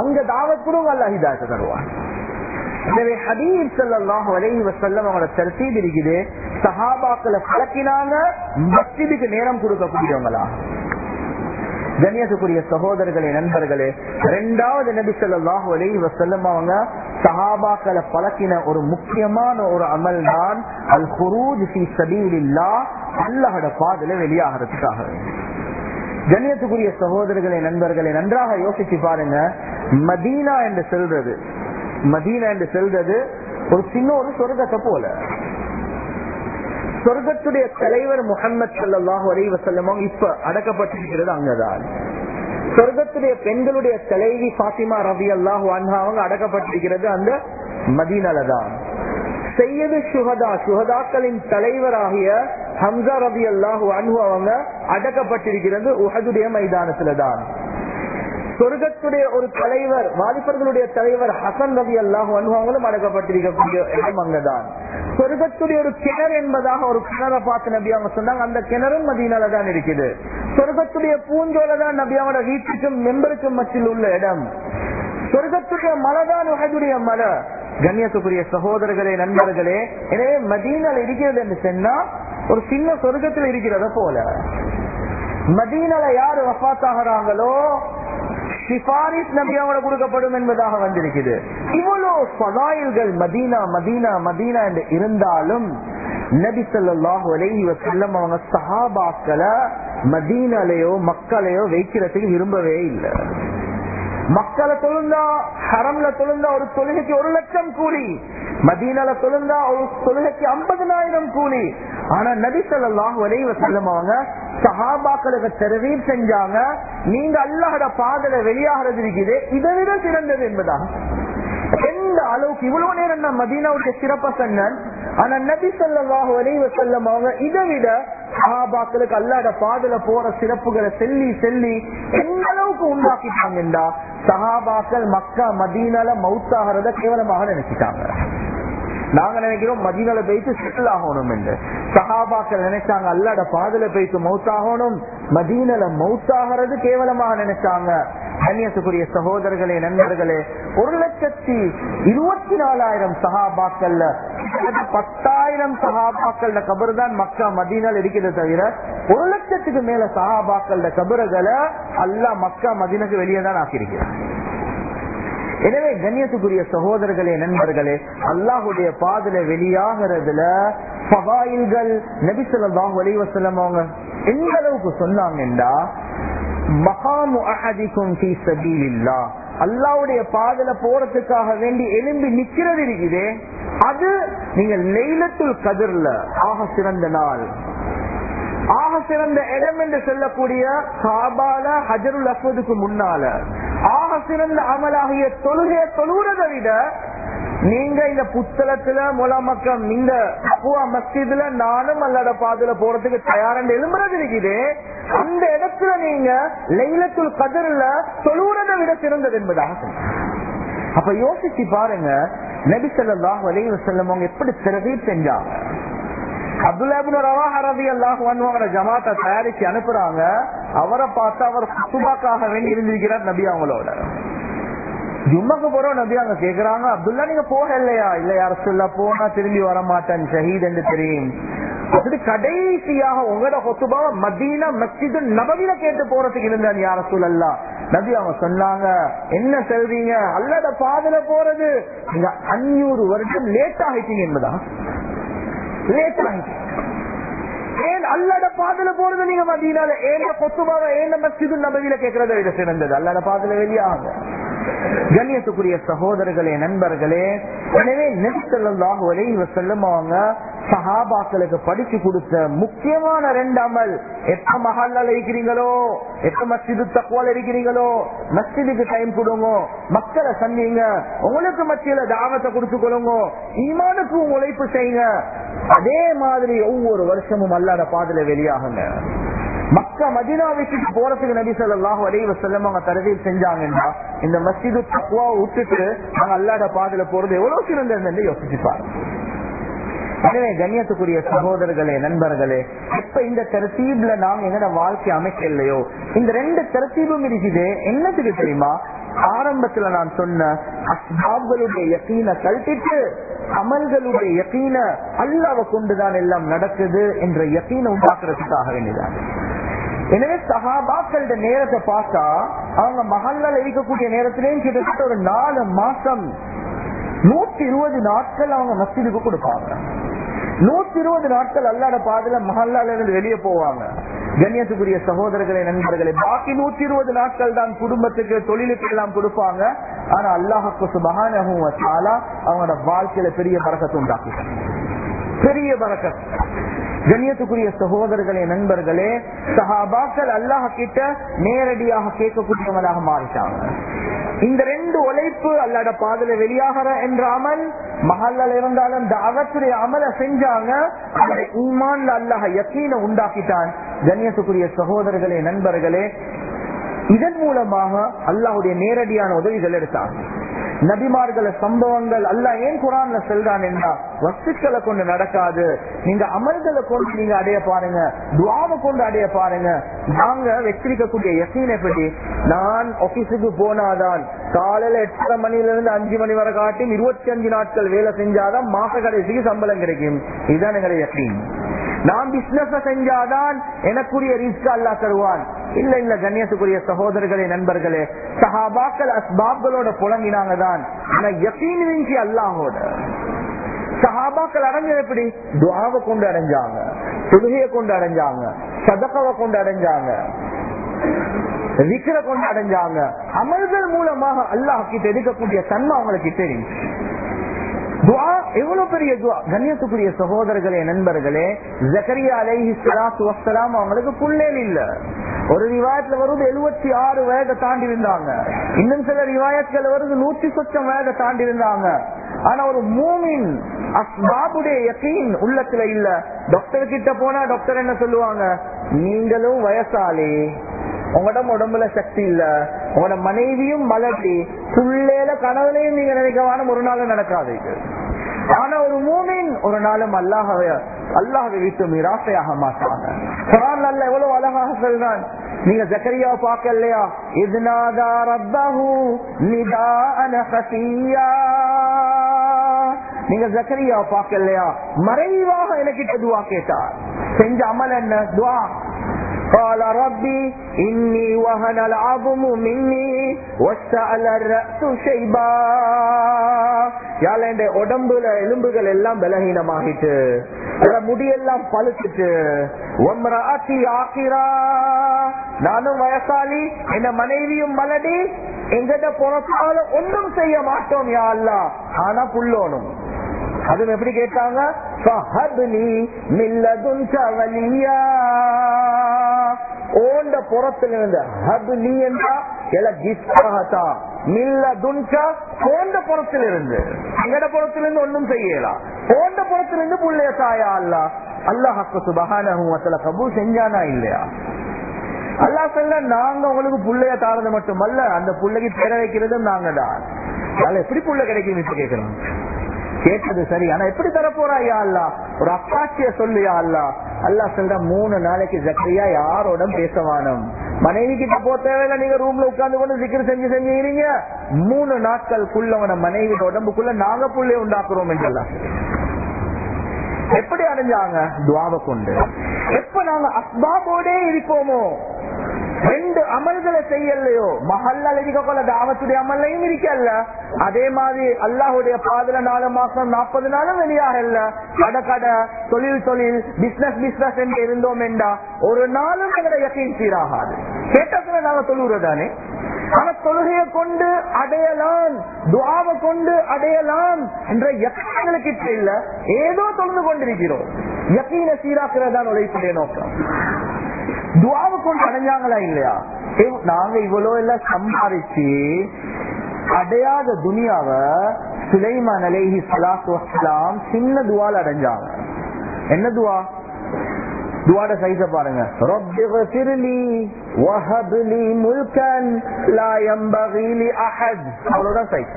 அங்க தாவத் கூட அல்ல தருவாங்க எனவே ஹபீப் ஸல்லல்லாஹு அலைஹி செல்லம் அவங்களோட தர்த்தீப் இருக்குது. சஹாபாக்களை பழக்கினாங்க மஸ்ஜிதுக்கு நேரம் கொடுக்கக்கூடியவங்களா? கண்ணியத்துக்குரிய சகோதரர்களே நண்பர்களே இரண்டாவது நபி சொல்லாஹு அலைஹி வஸல்லம் அவங்க சஹாபாக்களை பழக்கின ஒரு முக்கியமான ஒரு அமல் தான் அல் குரூஜ் ஃபீ சபீலில்லாஹ் பாதையில வெளியாகிறதுக்காக. கண்ணியத்துக்குரிய சகோதரர்களே நண்பர்களே நன்றாக யோசிச்சு பாருங்க. மதீனா என்று செல்றது மதீனா என்று செல்றது ஒரு சின்ன ஒரு சொர்க்கத்தை போல. சொர்க்கத்துடைய தலைவர் முகமது சல்லாஹூ அலி வசல்லம் இப்ப அடக்கப்பட்டிருக்கிறது அங்கதான். சொர்க்கத்துடைய பெண்களுடைய தலைவி பாத்திமா ரவி அல்லாஹு அன்ஹா அவங்க அடக்கப்பட்டிருக்கிறது அந்த மதீனலதான். செய்யது சுகதா சுகதாக்களின் தலைவராகிய ஹம்சா ரபி அல்லாஹு அன்ஹு அவங்க அடக்கப்பட்டிருக்கிறது உஹதுடைய மைதானத்துலதான். சொர்க்கத்துடைய ஒரு தலைவர் வாலிபர்களுடைய தலைவர் ஹசன் ரவி அல்லாஹ் அவங்களும் அடக்கப்பட்டிருக்கக்கூடிய இடம் அங்கதான். சொர்க்கத்துடைய ஒரு கிணறு என்பதாக ஒரு கிணற பார்த்து நபி அவங்க சொன்னாங்க அந்த கிணறும் மதியனால தான் இருக்குது. சொர்க்கத்துடைய பூஞ்சோல தான் நபி அவங்களோட வீட்டுக்கும் மெம்பருக்கும் மத்தியில் உள்ள இடம். சொர்க்கத்துடைய மலை தான் உகதுடைய மலை. கண்ணியத்துக்குரிய சகோதரர்களே நண்பர்களே எனவே மதீனால் இருக்கிறது என்று சொன்னா ஒரு சின்ன சொர்க்கத்தில் இருக்கிறத போல. மதீனால யாரு வஃத்தாகிறாங்களோ சிபாரிஸ் நபியாவோட கொடுக்கப்படும் என்பதாக வந்திருக்குது. இவ்வளவு பதாயில்கள் மதீனா மதீனா மதீனா என்று இருந்தாலும் நபி சொல்லாஹு அலைஹி வசல்லம் அவங்க சஹாபாக்களை மதீனாலேயோ மக்களையோ வைக்கிறதுக்கு விரும்பவே இல்லை. மக்களை தொழுந்தா ஹரம்ல தொழுந்தா ஒரு தொழுகைக்கு ஒரு லட்சம் கூலி. மதீனால தொழுந்தா ஒரு தொழுகைக்கு ஐம்பதனாயிரம் கூலி. ஆனா நபி சொல்லாஹு அலைஹி வசல்லம் சஹாபாக்களுக்கு தெரிவீர் செஞ்சாங்க. நீங்க அல்லாஹோட பாதல வெளியாகிறது இருக்குது. இதை விட சிறந்தது என்பதாக எந்த அளவுக்கு இவ்வளவு நேரம் நான் மதீனாவுடைய சிறப்ப சொன்னேன் ஆனா நபி சொல்லாஹு வரைவ செல்லம் அவங்க இதை விட சஹாபாக்களுக்கு அல்லாட பாதல போற சிறப்புகளை செல்லி செல்லி எந்த அளவுக்கு உண்டாக்கிட்டாங்கடா சஹாபாக்கள் மக்கா மதீனால மவுத்தாகிறத கேவலமாக நினைச்சிட்டாங்க. நாங்க நினைக்கிறோம் மதீனால போயிட்டு செட்டில் ஆகணும் என்று. சஹாபாக்கள் நினைச்சாங்க அல்லாட பாதல போயிட்டு மவுத்தாகணும் மதீனல மவுத்தாகிறது கேவலமாக நினைச்சாங்க. கண்ணியத்துக்குரிய சகோதரர்களே நண்பர்களே ஒரு லட்சத்தி இருபத்தி நாலாயிரம் சஹாபாக்கள்ல பத்தாயிரம் சஹாபாக்கள் கபர் தான் மக்கா மதினால் இருக்கிறது தவிர ஒரு லட்சத்துக்கு மேல சஹாபாக்கள் கபறுகளை அல்லா மக்கா மதீனுக்கு வெளியே தான் ஆக்கியிருக்கிறார். எனவே கண்ணியத்துக்குரிய சகோதரர்களே நண்பர்களே அல்லாஹுடைய பாதல வெளியாகிறதுல பகாயில்கள் நபிசல்லாஹ் வலிவசலம் அவங்க எந்த அளவுக்கு சொன்னாங்கன்னா மகாமு அஹதிக்கும் சபீலில்லா. அல்லாவுடைய பாதல போறதுக்காக வேண்டி எலும்பி நிக்கிறது இருக்குது. அது நீங்க லெய்லத்துல் கதிர்ல ஆக சிறந்த நாள். ஆக சிறந்த இடம் என்று சொல்லக்கூடிய காபால ஹஜருல் அஸ்வதுக்கு முன்னால. ஆக சிறந்த அமலாகிய தொழுகைய தொழுகிறதை விட நீங்க இந்த புத்தகத்துல முலாமக்கம் இந்த அப்புவா மஸ்ஜிதுல நானும் அல்லாத பாதுல போறதுக்கு தயாரண்டு எழும்புறது இருக்குது. அந்த இடத்துல நீங்க லைலத்துள் கதிரில் தொழுவுறதை விட சிறந்தது என்பதாக அப்ப யோசிச்சு பாருங்க நபி ஸல்லல்லாஹு அலைஹி செல்லம் அவங்க எப்படி தர்கீப் செஞ்சாங்க? அப்துல்லா இப்னு ரவாஹா ரலியல்லாஹு ஜமாத்தை தயாரிச்சு அனுப்புறாங்க. அவரை பார்த்து அவர் குத்துபாக்காக வேண்டி இருந்திருக்கிறார் நபி அவங்களோட. ஜும்மாக்கு போறோம் நபி அங்க கேக்குறாங்க அப்துல்லா நீங்க போக இல்லையா? இல்ல யார சொல்ல போனா திரும்பி வர மாட்டேன் ஷஹீத் என்று தெரியும். அப்படி கடைசியாக உங்களோட ஹொத்துபாவ மதீனா மஸ்ஜிது நபவில கேட்டு போறதுக்கு இருந்தான் யார சொல்லல நபி அவங்க சொன்னாங்க என்ன சொல்றீங்க? அல்லத பாதல போறது. நீங்க அஞ்சூறு வருஷம் லேட் ஆகிட்டீங்க என்பதா? லேட் ஆகிட்டீங்க. ஏன் அல்லட பாதல போறது நீங்க மதீனால? ஏன் கொத்துபாவ ஏன் மஸ்ஜிது நபவில கேட்கறத விட சிறந்தது? அல்லட பாதல வெளியாக கண்ணியத்துக்குரிய சகோதரர்களே நண்பர்களே எனவே நெருத்தல்லாஹு அலைஹி வஸல்லம் அவங்க சஹாபாக்களுக்கு படிச்சு கொடுத்த முக்கியமான ரெண்டு அமல். எப்ப மஹால்ல இருக்கிறீங்களோ எப்ப மஸ்ஜிது தக்குவால் இருக்கிறீங்களோ மஸ்ஜிதுக்கு டைம் கொடுங்க மக்களை சந்திங்க உங்களுக்கு மத்தியில தாவத்தை கொடுத்து கொடுங்க ஈமானுக்கு உழைப்பு செய்யுங்க. அதே மாதிரி ஒவ்வொரு வருஷமும் அல்லாத பாதையில வெளியாகுங்க. மக்கா மதினா விட்டுட்டு போறதுக்கு நபி சொல்லாஹு அலைஹி வஸல்லம் அவங்க தரவில் செஞ்சாங்கன்னா இந்த மஸ்ஜிது தக்குவா விட்டுட்டு நாங்க அல்லாட பாதையில போறது எவ்வளவு சிறந்தது யோசிச்சு பாருங்க எனவே கண்ணியத்துக்குரிய சகோதரர்களே நண்பர்களே இப்ப இந்த தரத்தீப்ல நாங்க எங்கட வாழ்க்கை அமைக்கலையோ? இந்த ரெண்டு தரத்தீபும் இருக்குது. என்னத்துக்கு தெரியுமா? ஆரம்பத்துல நான் சொன்ன அஸ்பாப்களுடைய யக்கீன கழட்டிட்டு அமல்களுடைய யக்கீன அல்லாவை கொண்டுதான் எல்லாம் நடக்குது என்ற யக்கீன உண்டாக்குறதுக்காக வேண்டியதான் எனவே சகாபாக்களோட நேரத்தை பார்த்தா அவங்க மகள்கள் இருக்கக்கூடிய நேரத்திலேயும் கிட்டத்தட்ட ஒரு நாலு மாசம் நூத்தி இருபது நாட்கள் அவங்க மசிதுக்கு கொடுப்பாங்க. நூத்தி இருபது நாட்கள் அல்லாட பாதையில மஹல்லால இருந்து வெளியே போவாங்க. கண்ணியத்துக்குரிய சகோதரர்களே நண்பர்களே பாக்கி நூத்தி இருபது நாட்கள் தான் குடும்பத்துக்கு தொழிலுக்கு எல்லாம் கொடுப்பாங்க. ஆனா அல்லாஹுக்கு சுபகானகும் அவங்களோட வாழ்க்கையில பெரிய பறக்கத்தை உண்டாக்கிட்டாங்க. பெரிய பறக்க கண்ணியத்துக்குரிய சகோதரர்களே நண்பர்களே சஹாபாக்கள் அல்லாஹ் கிட்ட நேரடியாக கேட்கக்கூடியவங்களாக மாறிட்டாங்க. இந்த ரெண்டு உழைப்பு அல்லாட பாதல வெளியாகிற என்ற அமல் மஹல்ல இருந்தாலும் அவற்றுடைய அமலை செஞ்சாங்க அவரை ஈமான்ல அல்லாஹ் யக்கீன உண்டாக்கிட்டான். கண்ணியத்துக்குரிய சகோதரர்களே நண்பர்களே இதன் மூலமாக அல்லாஹுடைய நேரடியான உதவிகள் எடுத்தாங்க. நபிமார்கள சம்பவங்கள் அல்ல ஏன் குரான்ல செல்றான் என்றா வஸ்துக்களை கொண்டு நடக்காது. நீங்க அமல்களை கொண்டு நீங்க அடைய பாருங்க துவாவை கொண்டு அடைய பாருங்க. நாங்க வச்சிருக்கக்கூடிய யசீனை பற்றி நான் ஆபீஸுக்கு போனாதான் காலையில எட்டரை மணில இருந்து அஞ்சு மணி வரை காட்டி இருபத்தி அஞ்சு நாட்கள் வேலை செஞ்சாதான் மாச கடைசிக்கு சம்பளம் கிடைக்கும். இதுதான் எங்களுடைய யக்கீன். நான் பிசினஸ் செஞ்சாதான் எனக்குரிய ரிஸ்க் அல்லா தருவான். இல்ல இல்ல கண்ணியத்துக்குரிய சகோதரர்களே நண்பர்களே சஹாபாக்கள் அஸ்பாப்களோட புலங்கினாங்க தான். ஆனா யக்கீன் அல்லாஹோட. சஹாபாக்கள் அடைஞ்சது எப்படி? துவாவை கொண்டு அடைஞ்சாங்க தொழுகையை கொண்டு அடைஞ்சாங்க சதகவை கொண்டு அடைஞ்சாங்க விக்கிர கொண்டு அடைஞ்சாங்க. அமல்கள் மூலமாக அல்லாஹ் கிட்ட எடுக்கக்கூடிய தன்மை அவங்களுக்கு தெரியும் துவா எவ்வளவு பெரிய துவா? கண்ணியத்துக்குரிய சகோதரர்களே நண்பர்களே ஜக்கரியா அலைஹி சலாத்து வஸ்ஸலாம் அவங்களுக்கு புள்ளேல் இல்ல. ஒரு ரிவாயத்துல வருது எழுபத்தி ஆறு வயதை தாண்டி இருந்தாங்க. இன்னும் சில ரிவாயத்துல வருது நூத்தி சொச்சம் வயதை தாண்டி இருந்தாங்க. ஆனா ஒரு மூமின் அஸ்பாபுடைய யக்கீன் உள்ளத்துல இல்ல. டாக்டர் கிட்ட போனா டாக்டர் என்ன சொல்லுவாங்க? நீங்களும் வயசாலே. உங்களோட உடம்புல சக்தி இல்ல. உங்களோட மனைவியும் மலட்டி புள்ளேல கனவுலையும் நீங்க நினைக்கவான ஒரு நாளும் நடக்காது ஆனா ஒரு மூமின் ஒரு நாளும் அல்லாஹவே அல்லாஹவை விட்டு மிராசையாக மாட்டாங்க குரான் அல்ல எவ்வளவு அழகாக சொல்றான். நீங்க ஜக்கரியா பாக்கலையா இல்லையா? இதுநாதா ரப்பஹு நிதான ஹசியா நீங்க ஜக்கரியா பாக்கலையா இல்லையா? மறைவாக எனக்கு துவா கேட்டார். செஞ்ச அமல் என்ன? துவா. قال ربي إني وهن العظم مني واستعل الرأس شيبا யால இந்த உடம்புல எலும்புகள் எல்லாம் பலகீனமாகிட்டு அதுல முடியெல்லாம் பழுத்துட்டு ஒம்ராத்தி ஆக்கிரா நானும் வயசாலி என் மனைவியும் மலடி எங்கிட்ட புறத்தால ஒன்றும் செய்ய மாட்டோம் யா அல்லா ஆனா புல்லோனும் அது எப்படி கேட்டாங்க? ஓண்ட புறத்துல இருந்த ஹப்லி என்றா எல கிஸ்டாகத்தா மில்ல துன்கா போன்ற புறத்திலிருந்து. எங்கட புறத்திலிருந்து ஒன்றும் செய்யலாம் போன்ற புறத்திலிருந்து புள்ளைய தாயா அல்லா. அல்லாஹாக்கு சுபகான கபூல் செஞ்சானா இல்லையா? அல்லா சொல்ல நாங்க உங்களுக்கு புள்ளைய தாரது மட்டுமல்ல அந்த புள்ளைக்கு பேர வைக்கிறதும் நாங்க தான் எப்படி புள்ள கிடைக்கும் இப்ப கேட்கிறோம் கேட்டது சரி. ஆனா எப்படி தரப்போறா போறா யா அல்லா ஒரு அப்பாட்சிய சொல்லு யா அல்லா அல்லா சொல்ற மூணு நாளைக்கு ஜக்கரியா யாரோட பேசவானம் மனைவி கிட்ட போ தேவையில்ல. நீங்க ரூம்ல உட்கார்ந்து கொண்டு சிக்கர் செஞ்சு செஞ்சீங்க மூணு நாட்களுக்குள்ளவன மனைவி உடம்புக்குள்ள நாங்க புள்ளை உண்டாக்குறோம் என்றெல்லாம் எப்படி அடைஞ்சாங்க? துவாவை கொண்டு. எப்ப நாங்க அஸ்பாபோடே இருப்போமோ ரெண்டு அமல்களை செய்யலையோ? மஹல்ல கொள்ள தாவத்துடைய அமல்லையும் இருக்கல்ல அதே மாதிரி அல்லாஹுடைய பாதுல நாலு மாசம் நாற்பது நாளும் வெளியாகல கடை கடை தொழில் தொழில் பிசினஸ் பிசினஸ் என்று இருந்தோம் என்றா ஒரு நாளும் எங்களை யக்கீன் சீராகாது. கேட்டதுல நாங்க தொழுகிறதானே ஆனா தொழுகையை கொண்டு அடையலாம் துவாவை கொண்டு அடையலாம் என்ற யக்கங்களுக்கு இல்ல. ஏதோ தொழுந்து கொண்டிருக்கிறோம். யக்கீன சீராக்குறதான் உழைப்புடைய நோக்கம். துவாவுக்கு ஒன்று அடைஞ்சாங்களா இல்லையா நாங்க இவ்வளவு எல்லாம் சம்பாதிச்சு அடையாத துனியாவ சுலைமான் அலேஹி சலாத்து வசலாம் சின்ன துவால அடைஞ்சாங்க. என்ன துவா? துவாட சைஸ பாருங்க. முல்கன் அவ்வளவுதான் சைஸ்.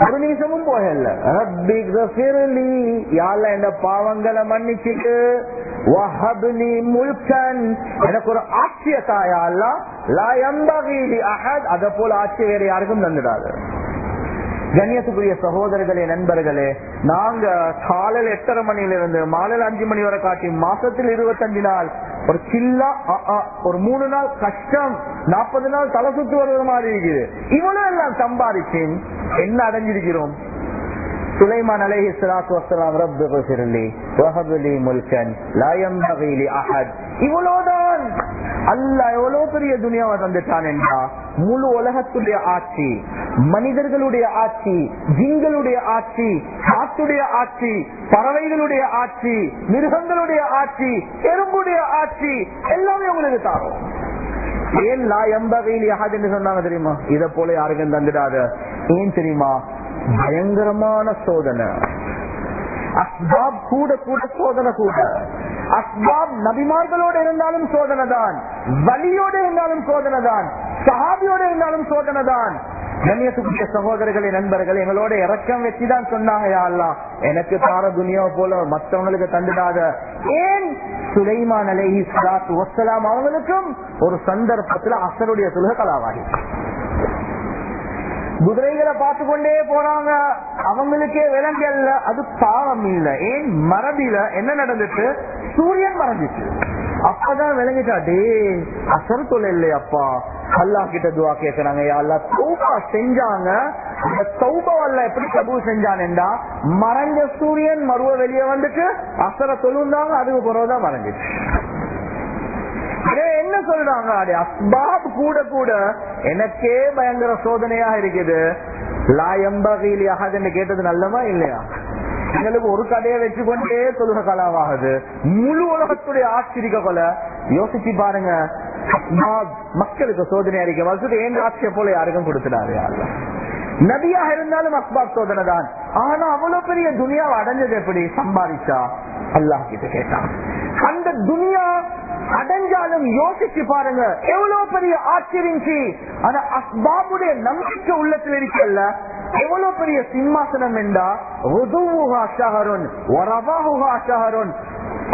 ஒரு நிமிஷமும் போகல. ரப்பி ஃபிர்லி யாழ்ல இந்த பாவங்களை மன்னிச்சுட்டு வஹப்லி முல்கன். எனக்கு ஒரு ஆட்சிய தாயா அல்ல. லா யம்பகி அஹத். அத போல ஆட்சி வேற யாருக்கும் தந்துடாது. கண்ணியத்துக்குரிய சகோதரர்களே நண்பர்களே நாங்க காலையில் எட்டரை மணியிலிருந்து மாலையில் அஞ்சு மணி வரை காட்டி மாசத்தில் இருபத்தஞ்சு நாள் ஒரு சில்லா ஒரு மூணு நாள் கஷ்டம் நாற்பது நாள் தலை சுத்து வருவது மாதிரி இருக்குது. இவ்வளவு எல்லாம் சம்பாதிச்சேன் என்ன அடைஞ்சிருக்கிறோம்? சுலைமான் அலைஹி சலாத்து வசலாம் ரப்பு ஃபிர்லி வஹபுலி முல்கன் லயம் பகிலி அஹத் இவ்வளவுதான் அல்லாஹ் எவ்வளவு பெரிய துனியாவை தந்துட்டான் என்றா முழு உலகத்துடைய ஆட்சி மனிதர்களுடைய ஆட்சி ஜிங்களுடைய ஆட்சி காத்துடைய ஆட்சி பறவைகளுடைய ஆட்சி மிருகங்களுடைய ஆட்சி எறும்புடைய ஆட்சி எல்லாமே உங்களுக்கு தாரும் ஏன் லா எம்பகையில் யாதுன்னு சொன்னாங்க தெரியுமா இத போல யாருக்கும் தந்துடாத ஏன் தெரியுமா பயங்கரமான சோதனை. அஸ்பாப் கூட கூட சோதனை கூட. அஸ்பாப் நபிமார்களோட இருந்தாலும் சோதனை தான். வலியோட இருந்தாலும் சோதனை தான். சஹாபியோடு இருந்தாலும் சோதனை தான். கண்ணியத்துக்குரிய சகோதரர்களே நண்பர்கள் எங்களோட இறக்கம் வச்சுதான் சொன்னாங்க யா எனக்கு தார துனியா போல மற்றவங்களுக்கு தந்துடாத. ஏன்? சுலைமான் அலை ஸலாத்து வஸ்ஸலாம் அவங்களுக்கும் ஒரு சந்தர்ப்பத்துல அசருடைய தொழுகை கலாவாகி குதிரைகளை பார்த்து கொண்டே போறாங்க. அவங்களுக்கே விலங்கல்ல அது பாவம் இல்ல. ஏன்? மரபில என்ன நடந்துட்டு சூரியன் மறைஞ்சிச்சு அப்பதான் விளங்கிட்டா டே அசர் தொழில் இல்லையப்பா அல்லா கிட்ட துவா கேக்குறாங்க அல்லா தௌபா செஞ்சாங்க. அந்த தௌபாவல்ல எப்படி கபூ செஞ்சானேண்டா மறைஞ்ச சூரியன் மறுவ வெளியே வந்துட்டு அசர தொழுந்தாங்க அதுக்கு பிறகுதான் மறைஞ்சிச்சு. என்ன சொல்றாங்க? அடே அஸ்பாப் கூட கூட எனக்கே பயங்கர சோதனையா இருக்குது. லா எம்பகையில் யாகன்னு கேட்டது நல்லமா இல்லையா? எங்களுக்கு ஒரு கதையை வச்சு கொண்டே தொழுக கலாவாகுது. முழு உலகத்துடைய ஆச்சரிக்க கொல. யோசிச்சு பாருங்க. மக்களுக்கு சோதனை அறிக்கை வசதி ஏன் ஆட்சியை போல யாருக்கும் கொடுத்துடாரு யாரும் நபியாக இருந்தாலும் அஸ்பாப் சோதனை தான். ஆனா அவ்வளவு பெரிய துனியாவை அடைஞ்சது எப்படி? சம்பாதிச்சா? அல்லாஹ் கிட்ட கேட்டான். அந்த துனியா அடைஞ்சாலும் யோசிச்சு பாருங்க. எவ்வளவு பெரிய ஆச்சரியஞ்சி ஆனா அஸ்பாபுடைய நம்பிக்கை உள்ளத்தில் இருக்கல்ல. எவ்வளவு பெரிய சிம்மாசனம் என்றா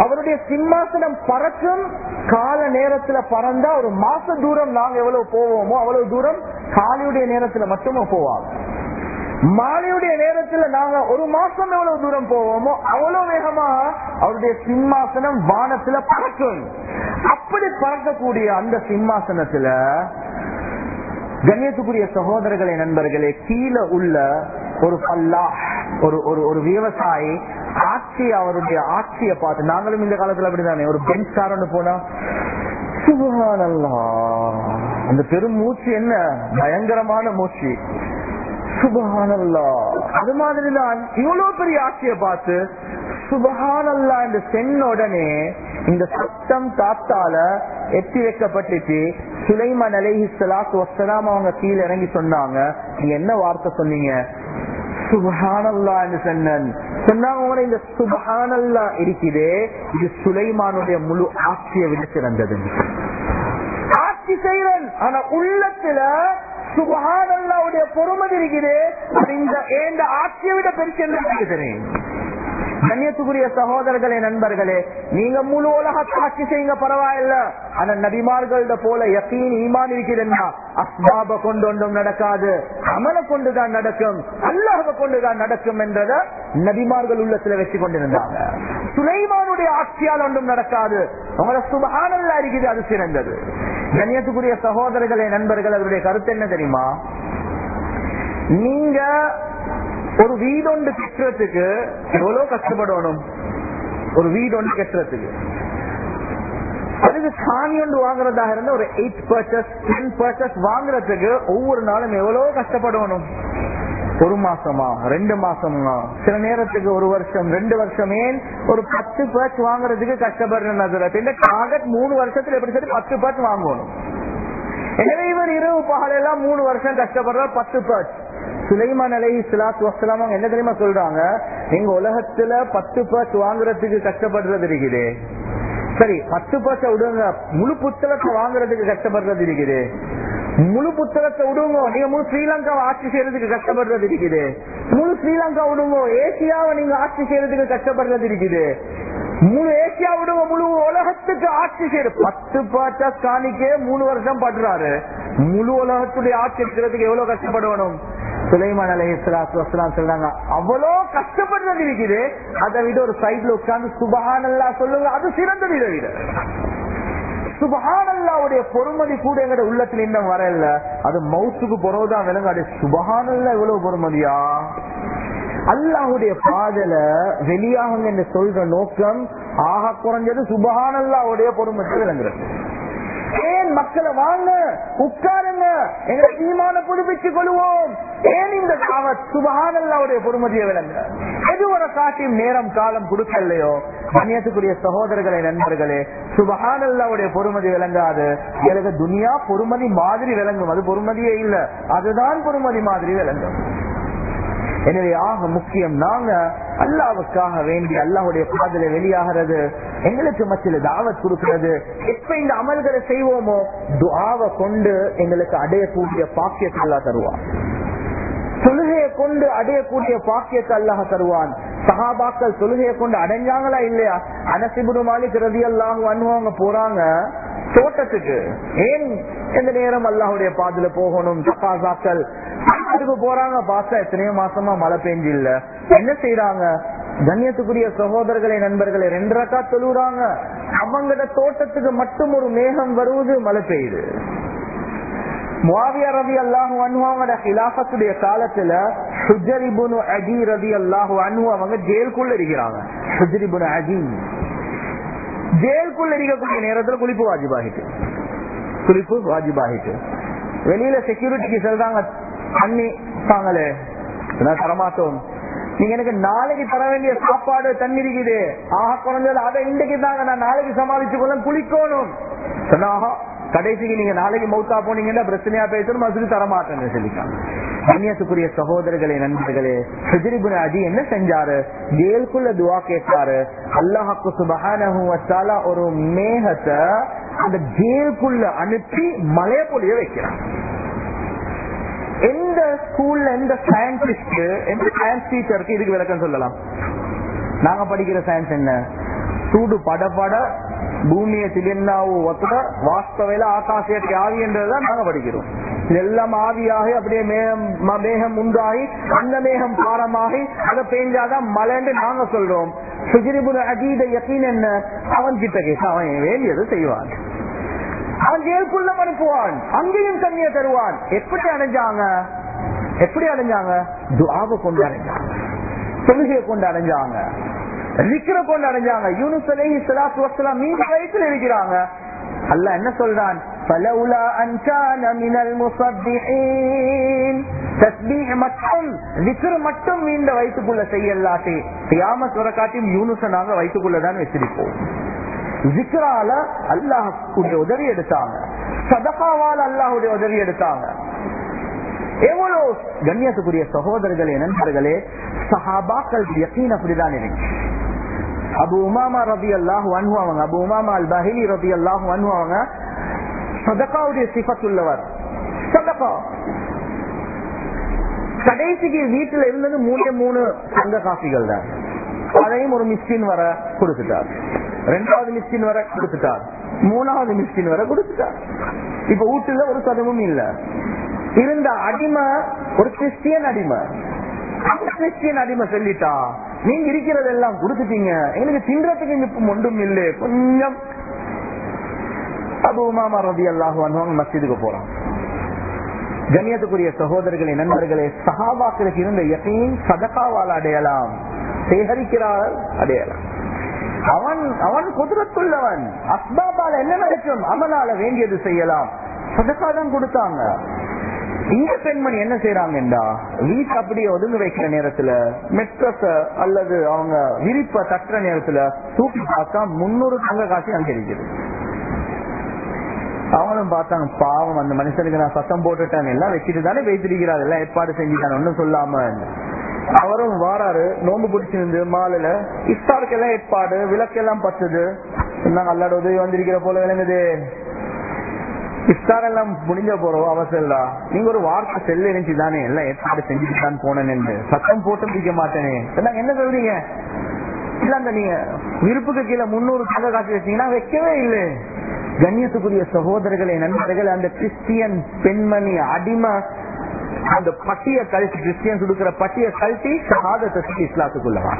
அவருடைய சிம்மாசனம் பறக்கும் கால நேரத்துல பறந்தா ஒரு மாச தூரம் நாங்க எவ்வளவு போவோமோ அவ்வளவு தூரம் காலையுடைய நேரத்துல மட்டுமே போவாங்க. மாலையுடைய நேரத்துல நாங்க ஒரு மாசம் எவ்வளவு தூரம் போவோமோ அவ்வளவு வேகமா அவருடைய சிம்மாசனம் வானத்துல பறக்கும். அப்படி பறக்கக்கூடிய அந்த சிம்மாசனத்துல கணேசுக்குரிய சகோதரர்களே நண்பர்களே கீழே உள்ள ஒரு பல்லா ஒரு ஒரு ஒரு விவசாயி ஆட்சி அவருடைய ஆட்சியை பார்த்து நாங்களும் இந்த காலத்துல அப்படிதானே ஒரு பெஞ்ச் காரன்னு போனா சுபஹானல்லா அந்த பெரும் மூச்சு என்ன? பயங்கரமான மூச்சு. சுபஹானல்லா அது மாதிரிதான் இவ்வளவு பெரிய ஆட்சியை பார்த்து சுபஹானல்லா என்று சென்ன உடனே இந்த சத்தம் தாத்தால எத்தி வைக்கப்பட்டுச்சு. சுலைமான் அலைஹி சலாத்து வசலாம் அவங்க கீழே இறங்கி சொன்னாங்க. நீங்க என்ன வார்த்தை சொன்னீங்க? சுபஹானல்லா என்று சொன்னேன். சொன்னாங்க இந்த சுபஹானல்லா இருக்குதே. இது சுலைமானுடைய முழு ஆட்சியை விட சிறந்தது ஆட்சி செய்யறன் ஆனா உள்ளத்துல சுபஹானல்லாவுடைய பொறுமதி இருக்குது. அது இந்த ஆட்சியை விட என்று கண்ணியத்துக்குரிய சகோதரர்களே நண்பர்களே நீங்க முழு உலகத்தை ஆட்சி செய்யுங்க பரவாயில்ல. ஆனா நபிமார்கள்ட போல யக்கீன் ஈமான் இருக்குதுன்னா அஸ்பாப கொண்டு ஒன்றும் நடக்காது. அமல கொண்டுதான் நடக்கும். அல்லாஹ கொண்டுதான் நடக்கும் என்றத நபிமார்கள் உள்ளத்துல வச்சு கொண்டிருந்தாங்க. சுலைமானுடைய ஆட்சியால் ஒன்றும் நடக்காது. உங்களை சுபகானல்ல இருக்குது அது சிறந்தது. கண்ணியத்துக்குரிய சகோதரர்களே நண்பர்கள் அவருடைய கருத்து என்ன தெரியுமா? நீங்க ஒரு வீடு ஒன்று கட்டுறதுக்கு எவ்வளவு கஷ்டப்படணும்? ஒரு வீடு ஒன்று கட்டுறதுக்கு. அதுக்கு சாணி ஒன்று வாங்குறதாக இருந்த ஒரு எயிட் பர்சஸ் டென் பர்சஸ் வாங்குறதுக்கு ஒவ்வொரு நாளும் எவ்வளவு கஷ்டப்படணும்? ஒரு மாசமா ரெண்டு மாசமா சில நேரத்துக்கு ஒரு வருஷம் ரெண்டு வருஷமே ஒரு பத்து பேர்ச் வாங்குறதுக்கு கஷ்டப்படுறது டார்கெட் மூணு வருஷத்துல எப்படி சரி பத்து பேர்ச் வாங்கணும்? எனவே இவர் இரவு பகலெல்லாம் மூணு வருஷம் கஷ்டப்படுற பத்து பேர்ச் சுலைமான் அலை சிலாத்து வசலாம் என்ன தெரியுமா சொல்றாங்க? நீங்க உலகத்துல பத்து பர்ஸ் வாங்குறதுக்கு கஷ்டப்படுறது இருக்குது. சரி பத்து பர்ஸ் விடுங்க. முழு புத்தகத்தை வாங்குறதுக்கு கஷ்டப்படுறது இருக்குது. முழு புத்தகத்தை விடுங்க நீங்க முழு ஸ்ரீலங்காவை ஆட்சி செய்யறதுக்கு கஷ்டப்படுறது இருக்குது. முழு ஸ்ரீலங்கா விடுங்க ஏசியாவை நீங்க ஆட்சி செய்யறதுக்கு கஷ்டப்படுறது இருக்குது. முழு ஏசியா விடுங்க முழு உலகத்துக்கு ஆட்சி செய்யற பத்து பாட்டா ஸ்டானிக்கே மூணு வருஷம் படுறாரு. முழு உலகத்துடைய ஆட்சி இருக்கிறதுக்கு எவ்வளவு கஷ்டப்படணும்? சுலைமான் அலை இஸ்லாத்து சொல்றாங்க அவ்வளோ கஷ்டப்படுறது இருக்குது. அதை விட ஒரு சைட்ல உட்கார்ந்து சுபஹானல்லா சொல்லுங்க. அது சிறந்தது இதை விட. சுபஹானல்லாவுடைய பொறுமதி கூட எங்கட உள்ளத்துல இன்னும் வரல. அது மவுத்துக்கு பொறவுதான் விலங்கு அது சுபஹானல்லா எவ்வளவு பொறுமதியா? அல்லாஹுடைய பாதல வெளியாகுங்க என்று சொல்ற நோக்கம் ஆக குறைஞ்சது சுபஹானல்லாவுடைய பொறுமதி விளங்குறது. ஏன் மக்களை வாங்க? உட்காருங்க. எங்களை ஈமான புதுப்பித்துக் கொள்வோம். ஏன் இந்த காவத் சுபகானல்லாவுடைய பொறுமதியை விளங்க எது ஒரு காட்டியும் நேரம் காலம் கொடுக்கலையோ? கண்ணியத்துக்குரிய சகோதரர்களே நண்பர்களே சுபஹானல்லாவுடைய பொறுமதி விளங்காது. எனக்கு துனியா பொறுமதி மாதிரி விளங்கும். அது பொறுமதியே இல்ல. அதுதான் பொறுமதி மாதிரி விளங்கும். எனவே ஆக முக்கியம் நாங்க அல்லாவுக்காக வேண்டி அல்லாவுடைய காதல வெளியாகிறது எங்களுக்கு மத்தியில தாவத் கொடுக்கிறது. எப்ப இந்த அமல்களை செய்வோமோ துவாவை கொண்டு எங்களுக்கு அடையக்கூடிய பாக்கியத்தை அல்லா தருவான். தொழுகையை கொண்டு அடையக்கூடிய பாக்கியத்தை அல்லாஹ் தருவான். சகாபாக்கள் தொழுகையை கொண்டு அடைஞ்சாங்களா இல்லையா? அனசிபுரு மாலிக் ரதி அல்லாஹ் அவங்க போறாங்க. தோட்டத்துக்கு. ஏன் எந்த நேரம் அல்லாஹுடைய பாதுல போகணும்? அதுக்கு போறாங்க. பார்த்தா எத்தனையோ மாசமா மழை பெஞ்சு இல்ல என்ன செய்யறாங்க கண்ணியத்துக்குரிய சகோதரர்களை நண்பர்களை ரெண்டு ரக்கா தொழுறாங்க அவங்களோட தோட்டத்துக்கு மட்டும் ஒரு மேகம் வருவது மழை பெய்யுது. முவாவியா ரவி அல்லாஹு அனுவாவோட ஹிலாபத்துடைய காலத்துல சுஜரிபுனு அஜி ரவி அல்லாஹு அனு அவங்க ஜெயிலுக்குள்ள இருக்கிறாங்க. சுஜரிபுனு அஜி. ஜெயிலுக்குள்ள இருக்கக்கூடிய நேரத்துல குளிப்பு வாஜிபாகிட்டு. குளிப்பு வாஜிபாகிட்டு. வெளியில செக்யூரிட்டிக்கு சொல்றாங்க தண்ணி தாங்களே தரமாட்டோம். நீங்க எனக்கு நாளைக்கு தர வேண்டிய சாப்பாடு தண்ணி இருக்குது. ஆக குழந்தை அதை இன்றைக்கு தாங்க நான் நாளைக்கு சமாளிச்சு கொள்ள குளிக்கணும். சொன்னாக கடைசிக்கு நீங்க நாளைக்கு மௌத்தா போனீங்கன்னா பிரச்சனையா பேசணும் அதுக்கு தரமாட்டேன்னு சொல்லிட்டாங்க கண்ணியத்துக்குரிய சகோதரர்களே நண்பர்களே ஹஜரிபுன் அஜி என்ன செஞ்சாரு? ஜெயிலுக்குள்ள துவா கேட்டாரு அல்லாஹாக்கு சுபகான ஒரு மேகத்தை அந்த ஜெயிலுக்குள்ள அனுப்பி மலைய பொழிய வைக்கிறான். எந்த ஸ்கூல்ல எந்த சயின்டிஸ்ட் எந்த சயின்ஸ் டீச்சருக்கு இதுக்கு விளக்கம் சொல்லலாம்? நாங்க படிக்கிற சயின்ஸ் என்ன? சூடு பட பட பூமியை திடீர்னாவு ஒத்துட வாஸ்தவையில ஆகாசியத்துக்கு ஆவி என்றதுதான் நாங்க படிக்கிறோம். இதெல்லாம் ஆவியாகி அப்படியே மேகம் மேகம் உண்டாகி அந்த மேகம் பாரமாகி அதை பெய்ஞ்சாதான் மழைன்னு நாங்க சொல்றோம். சுஜிரிபுர அதீத யக்கீன் என்ன? அவன் கிட்ட கேட்க அவன் வேண்டியது செய்வான்? அவன் ஜெயிலுக்குள்ள அனுப்புவான். அங்கேயும் தண்ணியை தருவான். எப்படி அடைஞ்சாங்க? எப்படி அடைஞ்சாங்க? துவாவை கொண்டு அடைஞ்சாங்க. தொழுகையை கொண்டு அடைஞ்சாங்க. விக்கிர கொண்டு அடைஞ்சாங்க யூனுஸ் அலேஹி சலாத்து வசலாம் மீன் வயசுல என்ன சொல்றான் மட்டும் இந்த வயிற்றுக்குள்ள செய்யலாட்டி தியாம சுரக்காட்டியும் யூனுச நாங்க வயிற்றுக்குள்ளதான் வச்சிருப்போம் ஜிக்ரால அல்லாஹுடைய உதவி எடுத்தாங்க சதகாவால் அல்லாஹுடைய உதவி எடுத்தாங்க எவ்வளவு கண்ணியத்துக்குரிய சகோதரர்களே நண்பர்களே சஹாபாக்கள் யக்கீன் அப்படிதான் இருந்துச்சு அபு உமாமா ரபி அல்லாஹ் அன்பு அபு உமாமா அல் பஹிலி ரபி அல்லாஹ் அன்பு சதகாவுடைய சிபத்துள்ளவர் சதகா. கடைசிக்கு வீட்டுல இருந்தது மூணு மூணு தங்க காஃபிகள் தான். அதையும் ஒரு மிஸ்கின் வர கொடுத்துட்டார். ரெண்டாவது மிஸ்கின் வர கொடுத்துட்டார். மூணாவது மிஸ்கின் வர கொடுத்துட்டார். இப்ப வீட்டுல ஒரு சதமும் இல்ல. இருந்த அடிமை ஒரு கிறிஸ்டியன் அடிமை. கிறிஸ்டியன் அடிமை சொல்லிட்டா நீங்க இருக்கிறதெல்லாம் கொடுத்துட்டீங்க. எனக்கு தின்றதுக்கு இப்ப ஒன்றும் இல்லை. கொஞ்சம். அபு உமாமா ரதி அல்லாஹு அன்வாங்க போறான். கண்ணியத்துக்குரிய சகோதரர்களே நண்பர்களே சகாபாக்களுக்கு இருந்த யகீன் சதகாவால் அடையலாம். சேகரிக்கிறார் அடையலாம். அவன் அவன் குதிரத்துள்ளவன். அஸ்பாபால என்ன நடக்கும்? அமலால வேண்டியது செய்யலாம். சதக்கா தான் கொடுத்தாங்க. இந்த பெண்மணி என்ன செய்யறாங்கடா வீட்டு அப்படியே ஒதுங்க வைக்கிற நேரத்துல மெட்ரஸ அல்லது அவங்க விரிப்ப தட்டுற நேரத்துல தூக்கி பார்த்தா முன்னூறு தங்க காசு அங்க இருக்குது அவங்களும் பார்த்தாங்க பாவம் அந்த மனுஷனுக்கு நான் சத்தம் போட்டுட்டேன் எல்லாம் வச்சுட்டு தானே வைத்திருக்கிறார் எல்லாம் ஏற்பாடு செஞ்சுட்டான் ஒன்னும் சொல்லாம. அவரும் வாராரு நோம்பு பிடிச்சிருந்து மாலையில இஸ்தாருக்கு எல்லாம் ஏற்பாடு விளக்கெல்லாம் பத்துது நாங்க அல்லாட உதவி வந்திருக்கிற போல விளங்குது. இஃப்தார் எல்லாம் முடிஞ்ச போறோம் அவசரம்டா? நீங்க ஒரு வார்த்தை செல்ல இருந்துச்சு தானே எல்லாம் ஏற்பாடு செஞ்சுட்டு தான் போனேன்னு. சத்தம் போட்டு பிடிக்க மாட்டேனே. சொன்னாங்க என்ன சொல்றீங்க? இல்ல அந்த நீங்க விருப்புக்கு கீழே முன்னூறு தங்க காசு வச்சீங்கன்னா வைக்கவே இல்லை. கண்ணியத்துக்குரிய சகோதரர்களே நண்பர்கள் அந்த கிறிஸ்டியன் பெண்மணி அடிமை அந்த பட்டிய கழிச்சு கிறிஸ்டியன் கொடுக்கிற பட்டிய கழட்டி சகாதத்தை இஸ்லாத்துக்குள்ளவா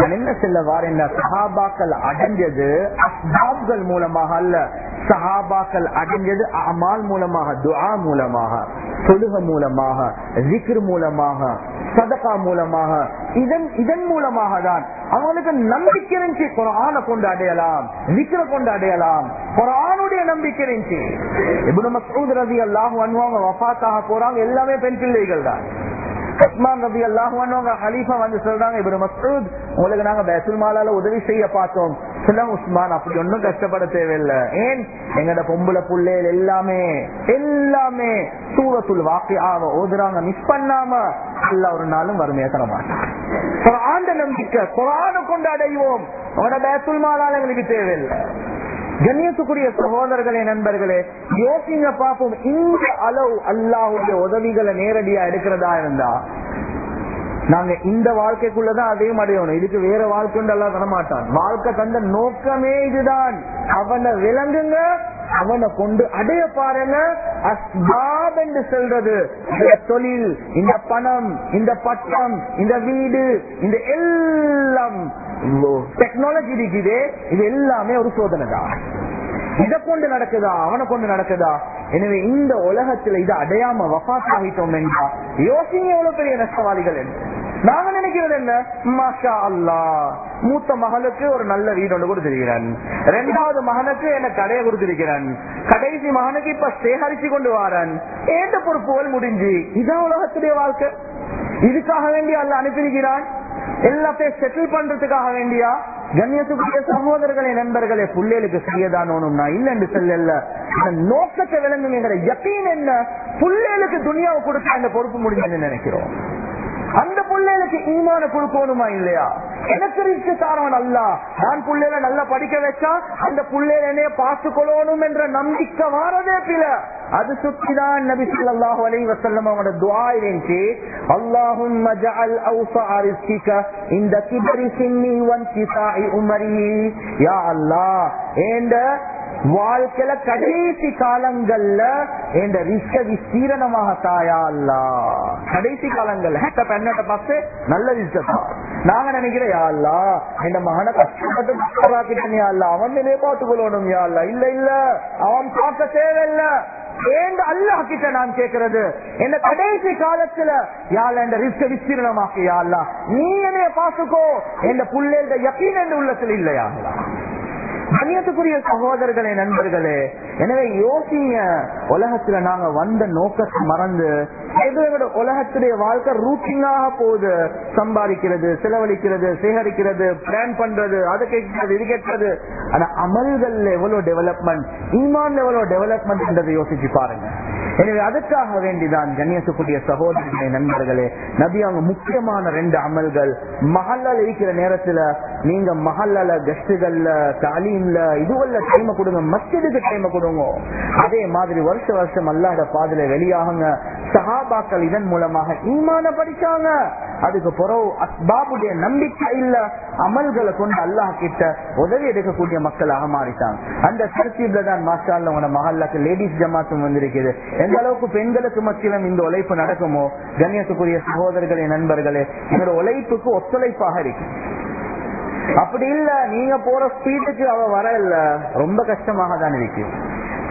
நான் என்ன செல்ல வாரேன் சஹாபாக்கள் அடைஞ்சது அஸ்பாப்கள் மூலமாக அல்ல. சஹாபாக்கள் அடைஞ்சது அமால் மூலமாக துஆ மூலமாக தொழுக மூலமாக ஜிக்ர் மூலமாக சதகா மூலமாக. இதன் இதன் மூலமாக தான் அவங்களுக்கு நம்பிக்கை இருந்துச்சு குரான கொண்டு அடையலாம் விக்கிர கொண்டு அடையலாம். குரானுடைய நம்பிக்கை இருந்துச்சு. நம்ம மஸ்ஊத் ரலியல்லாஹு அல்லாஹ் வன்வாங்க வஃபாத்தாக போறாங்க எல்லாமே பெண் பிள்ளைகள் தான். உஸ்மான் ரபி அவங்க ஹலீஃபா வந்து சொல்றாங்க இவரு மசூத் உங்களுக்கு நாங்க பேசுல் மாலால உதவி செய்ய பார்த்தோம். சொல்லுங்க உஸ்மான் அப்படி ஒன்னும் கஷ்டப்பட தேவையில்லை. ஏன்? எங்கட பொம்பளை புள்ளைகள் எல்லாமே எல்லாமே சூரத்துள் வாக்கி ஆக ஓதுறாங்க. மிஸ் பண்ணாம அல்ல ஒரு நாளும் வறுமையா தர மாட்டான். ஆண்ட நம்பிக்கை குரான கொண்டு அடைவோம். அவனோட பேசுல் மாலால எங்களுக்கு தேவையில்லை. கண்ணியத்துக்குரிய சகோதரர்களே நண்பர்களே யோசிங்க பார்ப்போம் இந்த அளவு அல்லாஹுடைய உதவிகளை நேரடியா எடுக்கிறதா இருந்தா? நாங்க இந்த வாழ்க்கைக்குள்ளதான் அதையும் அடையணும். இதுக்கு வேற வாழ்க்கை எல்லாம் தரமாட்டான் வாழ்க்கை தந்த நோக்கமே இதுதான். அவனை விளங்குங்க அவனை கொண்டு அடைய பாருங்க. அஸ்பாப் என்று சொல்றது. இந்த தொழில் இந்த பணம் இந்த பட்டம் இந்த வீடு இந்த எல்லாம் டெக்னாலஜி இருக்குது. இது எல்லாமே ஒரு சோதனை தான். இதை கொண்டு நடக்குதா? அவனை கொண்டு நடக்குதா? எனவே இந்த உலகத்துல இதை அடையாம வபாத் ஆகிட்டோம் என்றா யோசிங்க எவ்வளவு பெரிய நஷ்டவாளிகள் என்று. நாங்க நினைக்கிறது என்ன? மாஷா அல்லா. மூத்த மகளுக்கு ஒரு நல்ல வீடு ஒன்று கொடுத்திருக்கிறான். ரெண்டாவது மகனுக்கு என்ன கடையை கொடுத்திருக்கிறேன். கடைசி மகனுக்கு இப்ப சேகரிச்சு கொண்டு வாரன். ஏந்த பொறுப்புகள் முடிஞ்சு. இதான் உலகத்துடைய வாழ்க்கை. இதுக்காக வேண்டி அல்ல அனுப்பியிருக்கிறான். எல்லாத்தையும் செட்டில் பண்றதுக்காக வேண்டியா? கண்ணியத்துக்குரிய சகோதரர்களே நண்பர்களே புள்ளேலுக்கு செய்யதானோனும் நான் இல்ல என்று சொல்லல நோக்கத்தை விளங்குங்கிற எப்பயும் என்ன? புள்ளேலுக்கு துணியாவை கொடுத்தா அந்த பொறுப்பு முடிஞ்சு நினைக்கிறோம். அந்த பிள்ளைகளுக்கு ஈமான கொடுக்கணுமா இல்லையா? எனக்கு ரிஸ்க் தாரவன் அல்ல நான் பிள்ளைல நல்லா படிக்க வச்சா அந்த பிள்ளைல என்னைய பார்த்து கொள்ளணும் என்ற நம்பிக்கை வாரதே பில அது சுத்திதான் நபி சொல்லாஹு அலி வசல்லம் அவனோட துஆ இருந்துச்சு. அல்லாஹும்ம ஜஅல் அவுசா ரிஸ்கிக இந்த கிபரி சின்னி வன்கிசாஇ உமரி. யா அல்லாஹ் ஏண்ட வாழ்க்கையில கடைசி காலங்கள்ல என்ற ரிஷ்க விஸ்தீரணமாக தாயா அல்லா கடைசி காலங்கள்ல ஹெட்ட பெண்ணட்ட பார்த்து நல்ல ரிஷ்கத்தா நாங்க நினைக்கிறேன் யா அல்லா இந்த மகனை கஷ்டப்பட்டு மக்களாக்கிட்டேன் யா அவன் நிலையை பார்த்துக்கொள்ளணும் யா இல்ல இல்ல அவன் பார்க்க தேவையில்ல. ஏண்டு அல்லாஹ் கிட்ட நான் கேக்குறது என்ன கடைசி காலத்துல யாழ் இந்த ரிஸ்க விஸ்தீரணமாக்கு யா நீ என்னைய பார்த்துக்கோ. என் புள்ளேட யக்கீன் என்று உள்ளத்தில் இல்லையா கண்ணியத்துக்குரிய சகோதரர்களே நண்பர்களே எனவே யோசிங்க. உலகத்துல நாங்க வந்த நோக்கத்தை மறந்து எங்களோட உலகத்துடைய வாழ்க்கை ரூட்டிங்காக போகுது. சம்பாதிக்கிறது செலவழிக்கிறது சேகரிக்கிறது பிளான் பண்றது அது கேட்கிறது இது கேட்கிறது. ஆனா அமல்கள்ல எவ்வளவு டெவலப்மெண்ட் ஈமான் எவ்வளவு டெவலப்மெண்ட் யோசிச்சு பாருங்க. எனவே அதுக்காக வேண்டிதான் கண்ணியத்துக்குரிய சகோதரர்களே நண்பர்களே நபி அவங்க முக்கியமான ரெண்டு அமல்கள். மஹல்லால் இருக்கிற நேரத்துல நீங்க மஹல்லால கெஸ்டுகள்ல இல்ல இதுவல்ல டைம் கொடுங்க மஸ்ஜிதுக்கு டைம் கொடுங்க. அதே மாதிரி வருஷ வருஷம் அல்லாத பாதுல வெளியாகுங்க. சஹாபாக்கள் இதன் மூலமாக ஈமான படிச்சாங்க. அதுக்கு பிறகு அஸ்பாபுடைய நம்பிக்கை இல்ல. அமல்களை கொண்டு அல்லாஹ் கிட்ட உதவி எடுக்கக்கூடிய மக்களாக மாறிட்டாங்க. அந்த தரத்தீப்ல தான் மாஸ்டர்ல உன மகல்லாக்கு லேடிஸ் ஜமாத்தும் வந்திருக்குது. எந்த அளவுக்கு பெண்களுக்கு மத்தியிலும் இந்த உழைப்பு நடக்குமோ கண்ணியத்துக்குரிய சகோதரர்களே நண்பர்களே என்னோட உழைப்புக்கு ஒத்துழைப்பாக இருக்கு. அப்படி இல்ல நீங்க போற ஸ்பீடுக்கு அவ வர இல்ல. ரொம்ப கஷ்டமாக தான் இருக்கு.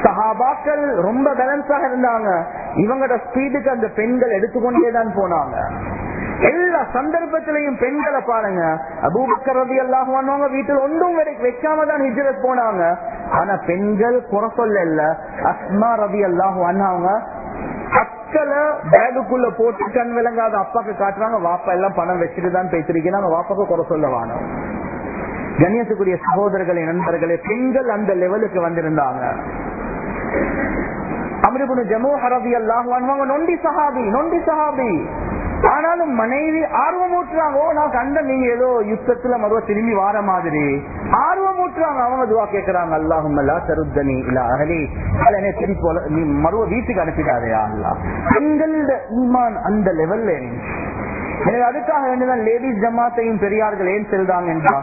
சஹாபாக்கள் ரொம்ப பேலன்ஸாக இருந்தாங்க. இவங்களோட ஸ்பீடுக்கு அந்த பெண்கள் எடுத்துக்கொண்டே தான் போனாங்க. எல்லா சந்தர்ப்பத்திலையும் பெண்களை பாருங்க. அபூபக்கர் ரவி எல்லாம் வீட்டில் ஒன்றும் வைக்காம தான் ஹிஜரத் போனாங்க. ஆனா பெண்கள் குறை சொல்ல இல்ல அஸ்மா ரவி எல்லாம் மக்களை பேகுக்குள்ள போட்டு கண் விளங்காத அப்பாக்கு காட்டுறாங்க. வாப்பா எல்லாம் பணம் வச்சுட்டு தான் பேசிருக்கிறாங்க வாப்பாக்கு குறை சொல்ல வானம் கண்ணியத்துக்குரிய சகோதரர்களே நண்பர்களே பெண்கள் அந்த லெவலுக்கு வந்திருந்தாங்க. அமிர்புனு ஜமு ஹரபி அல்லாஹ் நொண்டி சஹாபி நொண்டி சஹாபி. ஆனாலும் மனைவி ஆர்வம் ஓ நான் கண்ட நீங்க ஏதோ யுத்தத்துல மறுவ திரும்பி வார மாதிரி ஆர்வம் அவங்க துவா கேக்குறாங்க அல்லாஹும் அல்லா தருத்தனி இல்ல அகலி என்ன திருப்பி நீ மறுவ வீட்டுக்கு அனுப்பிடாதே அல்லா பெண்களோட ஈமான் அந்த லெவல்ல இருந்துச்சு. எனவே அதுக்காக வேண்டிதான் லேடிஸ் ஜமாத்தையும் பெரியார்கள் ஏன் செல்றாங்க என்றா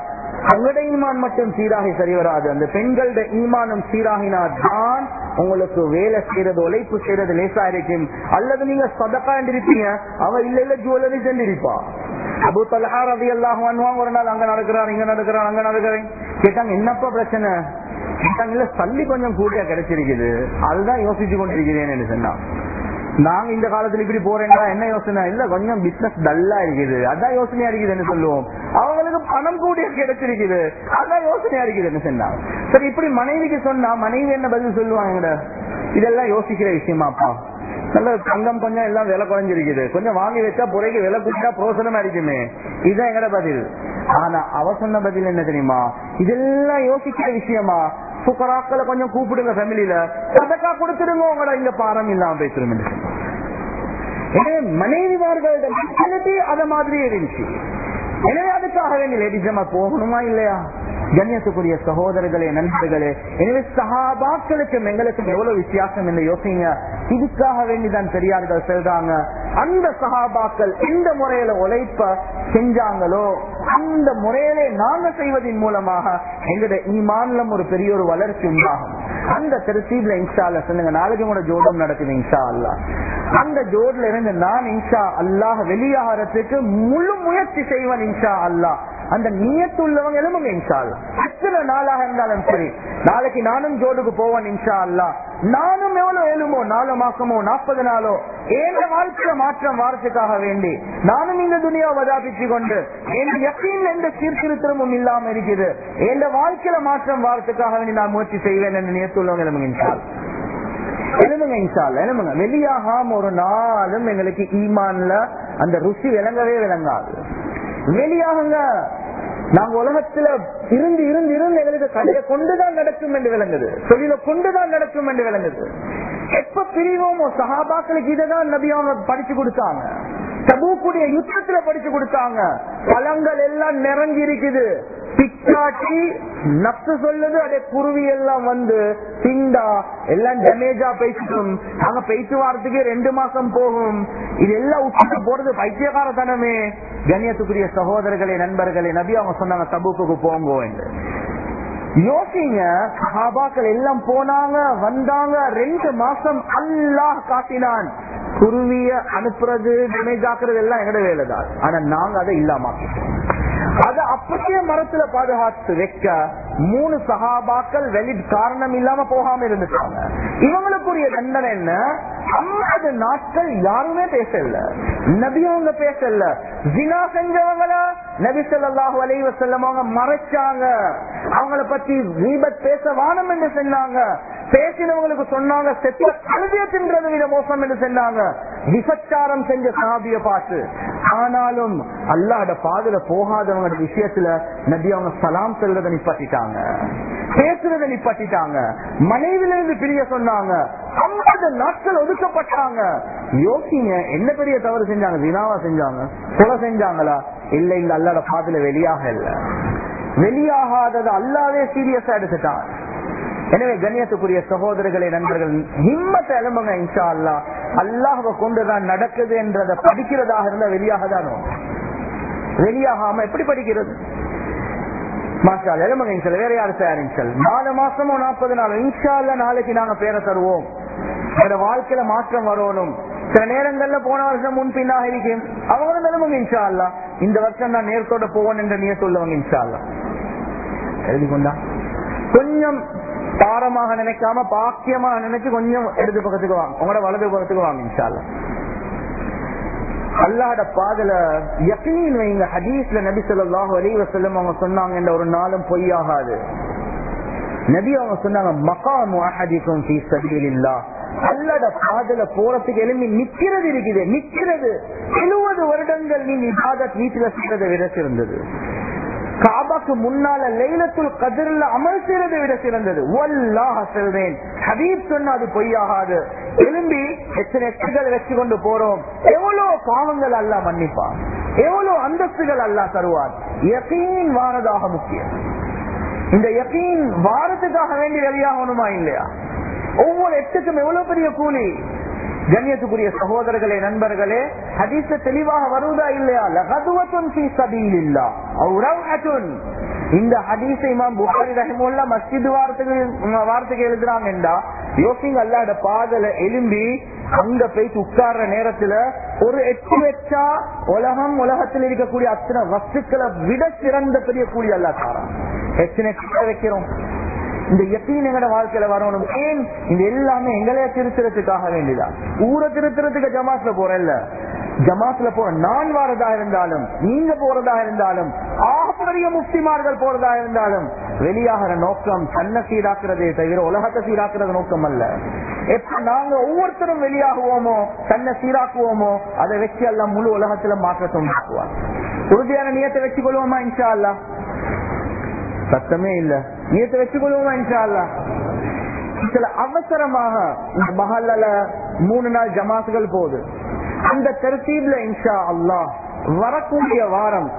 அவங்களோட ஈமான் மட்டும் சீராகி சரி வராது. அந்த பெண்களோட ஈமானம் சீராகினா தான் உங்களுக்கு வேலை செய்யறது உழைப்பு செய்யறது லேசா இருக்கும். அல்லது நீங்க சதக்கா இருப்பீங்க அவ இல்ல இல்ல ஜுவல்லரி சென்றிருப்பா. அபு தலஹா ரவி எல்லாம் ஒரு நாள் அங்க நடக்கிறான் இங்க நடக்கிறான் அங்க நடக்கிறேன் கேட்டாங்க என்னப்பா பிரச்சனை? கேட்டாங்க இல்ல சல்லி கொஞ்சம் கூடிய கிடைச்சிருக்குது. அதுதான் யோசிச்சு கொண்டிருக்கிறேன் சொன்னா நாங்க இந்த காலத்துல இப்படி போறேன்னா என்ன யோசனை? இல்ல கொஞ்சம் பிசினஸ் டல்லா இருக்குது. அதான் யோசனையா இருக்குதுன்னு சொல்லுவோம். அவங்களுக்கு பணம் கூடிய கிடைச்சிருக்குது. அதான் யோசனையா இருக்குதுன்னு சொன்னாங்க சரி இப்படி மனைவிக்கு சொன்னா மனைவி என்ன பதில் சொல்லுவாங்க இதெல்லாம் யோசிக்கிற விஷயமாப்பா நல்ல தங்கம் கொஞ்சம் எல்லாம் விலை குறைஞ்சிருக்குது. கொஞ்சம் வாங்கி வச்சா புறைக்கு விலை குடிச்சா பிரோசனமா இருக்குமே. இதுதான் எங்கட பதில். ஆனா அவ சொன்ன பதில் என்ன தெரியுமா? இதெல்லாம் யோசிக்கிற விஷயமா? புக்கராக்களை கொஞ்சம் கூப்பிடுங்க ஃபேமிலியில சதக்கா கொடுத்துடுங்க உங்களோட இங்க பாரம் இல்லாம பேசுறோம் எனவே மனைவிமார்களோட மென்டாலிட்டி அத மாதிரி இருந்துச்சு. எனவே அதுக்காக வேண்டிய லேடிஸ் போகணுமா இல்லையா? கண்ணியத்துக்குரிய சகோதரர்களே நண்பர்களே எனவே சகாபாக்களுக்கும் எங்களுக்கும் எவ்வளவு வித்தியாசம் என்று யோசிங்க. இதுக்காக வேண்டிதான் பெரியார்கள் செல்றாங்க அந்த சகாபாக்கள் எந்த முறையில உழைப்ப செஞ்சாங்களோ அந்த முறையிலே நாங்க செய்வதன் மூலமாக எங்களுடைய ஈமான்லம் ஒரு பெரிய ஒரு வளர்ச்சி உண்டாகும். அந்த திருத்தீப்ல இன்ஷா அல்ல சொல்லுங்க நாளைக்கு கூட ஜோடம் நடக்குது இன்ஷா அல்லா அந்த ஜோட்ல இருந்து நான் இன்ஷா அல்லாஹ் வெளியாகிறதுக்கு முழு முயற்சி செய்வேன் இன்ஷா அல்லாஹ். அந்த நியத்து உள்ளவங்க எழுமுங்க இன்ஷா அல்லா எத்தனை நாளாக இருந்தாலும் சரி. நாளைக்கு நானும் ஜோடுக்கு போவேன் இன்ஷா அல்லா நானும் எவ்வளவு எழுமோ நாலு மாசமோ நாற்பது நாளோ ஏந்த வாழ்க்கையில மாற்றம் வாரத்துக்காக வேண்டி நானும் இந்த துணியா வதாபிச்சு கொண்டு என் எப்பயும் எந்த சீர்திருத்தமும் இல்லாம இருக்குது எந்த வாழ்க்கையில மாற்றம் வாரத்துக்காக வேண்டி நான் முயற்சி செய்வேன் என்று நியத்துள்ளவங்க எழுமுங்க இன்ஷா எழுதுங்க இன்ஷால்ல எழுதுங்க வெளியாகாம ஒரு நாளும் எங்களுக்கு ஈமான்ல அந்த ருசி விளங்கவே விளங்காது. வெளியாகுங்க. நாங்க உலகத்துல இருந்து இருந்து இருந்து எங்களுக்கு கடையை கொண்டுதான் நடக்கும் என்று விளங்குது. தொழில கொண்டுதான் நடக்கும் என்று விளங்குது. எப்ப பிரிவோமோ? சகாபாக்களுக்கு இதைதான் நபி அவங்க படிச்சு கொடுத்தாங்க. தபூக்குடைய யுத்தத்துல படிச்சு கொடுத்தாங்க. பழங்கள் எல்லாம் நிறைஞ்சி இருக்குது பிச்சாட்டி நப்சு சொல்லுது அதே குருவி எல்லாம் வந்து திண்டா எல்லாம் டேமேஜா பேசிக்கும் அங்க பேச்சு வாரத்துக்கு ரெண்டு மாசம் போகும். இது எல்லாம் உச்சிட்டு போறது பைத்தியகாரத்தனமே கண்ணியத்துக்குரிய சகோதரர்களே நண்பர்களே நபி அவங்க சொன்னாங்க தபுக்கு போங்கோ என்று. யோசிங்க சஹாபாக்கள் எல்லாம் போனாங்க வந்தாங்க ரெண்டு மாசம் அல்லாஹ் காட்டினான். குருவிய அனுப்புறது டேமேஜ் ஆக்குறது எல்லாம் எங்கட வேலைதான். ஆனா நாங்க அதை இல்லாம அதை அப்படியே மரத்துல பாதுகாத்து வைக்க மூணு சகாபாக்கள் வெளி காரணம் இல்லாம போகாம இருந்துட்டாங்க. இவங்களுக்குரிய தண்டனை என்ன? ஐம்பது நாட்கள் யாருமே பேசல. நபி அவங்க பேசல. ஜினா செஞ்சவங்கள? நபி சொல்லாஹு அலைவ செல்லம் அவங்க மறைச்சாங்க. அவங்கள பத்தி தீபத் பேச வானம் என்று சொன்னாங்க. பேசினவங்களுக்கு சொன்னாங்க செத்த கழுதிய தின்றது விட மோசம் என்று சொன்னாங்க. விபச்சாரம் செஞ்ச சாபிய பார்த்து. ஆனாலும் அல்லாட பாதுல போகாதவங்க விஷயத்துல நபி அவங்க சலாம் செல்றதை நிப்பாட்டிட்டாங்க. பேசுறத நிப்பாட்டிட்டாங்க. மனைவில இருந்து பிரிய சொன்னாங்க. ஐம்பது நாட்கள் ஒதுக்கப்பட்டாங்க. யோசிங்க என்ன பெரிய தவறு செஞ்சாங்க? தினாவா செஞ்சாங்க? கொலை செஞ்சாங்களா? இல்ல இல்ல அல்லாட பாதுல வெளியாக இல்ல. வெளியாகாதது அல்லாவே சீரியஸா எடுத்துட்டான். எனவே கண்ணியத்துக்குரிய சகோதரர்களே நண்பர்கள் ஹிம்மத்தை எலும்புங்க இன்ஷா அல்லா அல்லாஹ கொண்டுதான் நடக்குது என்றதை படிக்கிறதாக இருந்தா வெளியாக தான் வெளியாகாம எப்படி படிக்கிறது? மாஷால் எலுமங்க வேற யாரு தயார் இன்ஷால் நாலு மாசமும் நாற்பது நாள்? இன்ஷால்ல நாளைக்கு நாங்க பேரை தருவோம். எங்க வாழ்க்கையில மாற்றம் வரணும். சில நேரங்கள்ல போன வருஷம் முன் முன்பின்னாக இருக்கும் அவங்களும் நிலமுங்க இன்ஷா அல்லா இந்த வருஷம் நான் நேரத்தோட போவேன் என்ற நீய சொல்லுவாங்க இன்ஷா அல்லா எழுதி கொண்டா கொஞ்சம் பாரமாக நினைக்காம பாக்கியமாக நினைச்சு கொஞ்சம் இடது பக்கத்துக்கு வாங்க. உங்களோட வலது பக்கத்துக்கு வாங்க இன்ஷா அல்லா அல்லாட பாதல யக்கீன் வைங்க. ஹதீஸ்ல நபி சொல்லாஹு அலைஹி செல்லும் அவங்க சொன்னாங்க ஒரு நாளும் பொய்யாகாது. நபி அவங்க சொன்னாங்க மகாமு அஹதிக்கும் ஃபீ அல்லாட பாதல போறதுக்கு எழும்பி நிக்கிறது இருக்குது நிக்கிறது. எழுபது வருடங்கள் நீங்க இபாதத் வீட்டுல செய்யறதை விட காபாக்கு முன்னால லைலத்துல் கதிரில் அமல் செய்யறதை விட சிறந்தது. வல்லாஹ் செல்வேன். ஹபீப் சொன்னா அது பொய்யாகாது. எழும்பி எத்தனை எட்டுகள் வச்சு கொண்டு போறோம். எவ்வளவு பாவங்கள் அல்ல மன்னிப்பா எவ்வளவு அந்தஸ்துகள் அல்ல தருவார் யகீன் வாரதாக முக்கியம். இந்த யகீன் வாரத்துக்காக வேண்டி வெளியாகணுமா இல்லையா? ஒவ்வொரு எட்டுக்கும் எவ்வளவு பெரிய கூலி? கண்ணியத்துக்குரிய சகோதரர்களே நண்பர்களே ஹதீச தெளிவாக வருவதா இல்லையா? லகதுவத்துன் இந்த ஹதீசை இமாம் புகாரி ரஹிமுல்லா மஸ்ஜித் வார்த்தைக்கு வார்த்தைக்கு என்றா யோசிங்க அல்லாட பாதல எலும்பி அங்க போயிட்டு உட்கார்ற நேரத்துல ஒரு எட்டு வச்சா உலகம் உலகத்தில் இருக்கக்கூடிய அத்தனை வஸ்துக்களை விட சிறந்த பெரிய கூலி அல்லா தாரான் எத்தனை வைக்கிறோம்? இந்த எத்தீன் எங்கட வாழ்க்கையில வரணும். ஏன்? இது எல்லாமே எங்களைய திருத்துறதுக்காக வேண்டிதான் ஊரை திருத்துறதுக்கு ஜமாஸ்ல போறேன்ல ஜமாஸ்ல போற நான் வாரதா இருந்தாலும் நீங்க போறதா இருந்தாலும் ஆசிரிய முஸ்லிமார்கள் போறதா இருந்தாலும் வெளியாகிற நோக்கம் தன்னை சீராக்குறதே தவிர உலகத்தை சீராக்குறது நோக்கம் அல்ல. எப்ப நாங்க ஒவ்வொருத்தரும் வெளியாகுவோமோ தன்னை சீராக்குவோமோ அதை வச்சு எல்லாம் முழு உலகத்துல மாற்றத்தை உண்டாக்குவார் உறுதியான நியத்தை வச்சுக் கொள்வோமா இன்ஷா அல்லா சத்தமே இல்ல. நீயத்தை வச்சுக்கொள்வோமா இன்ஷா சில அவசரமாக இந்த மஹல்ல மூணு நாள் ஜமாத்துகள் போகுது. அந்த தரத்தீப்ல இன்ஷா அல்லா வரக்கூடிய வாரம்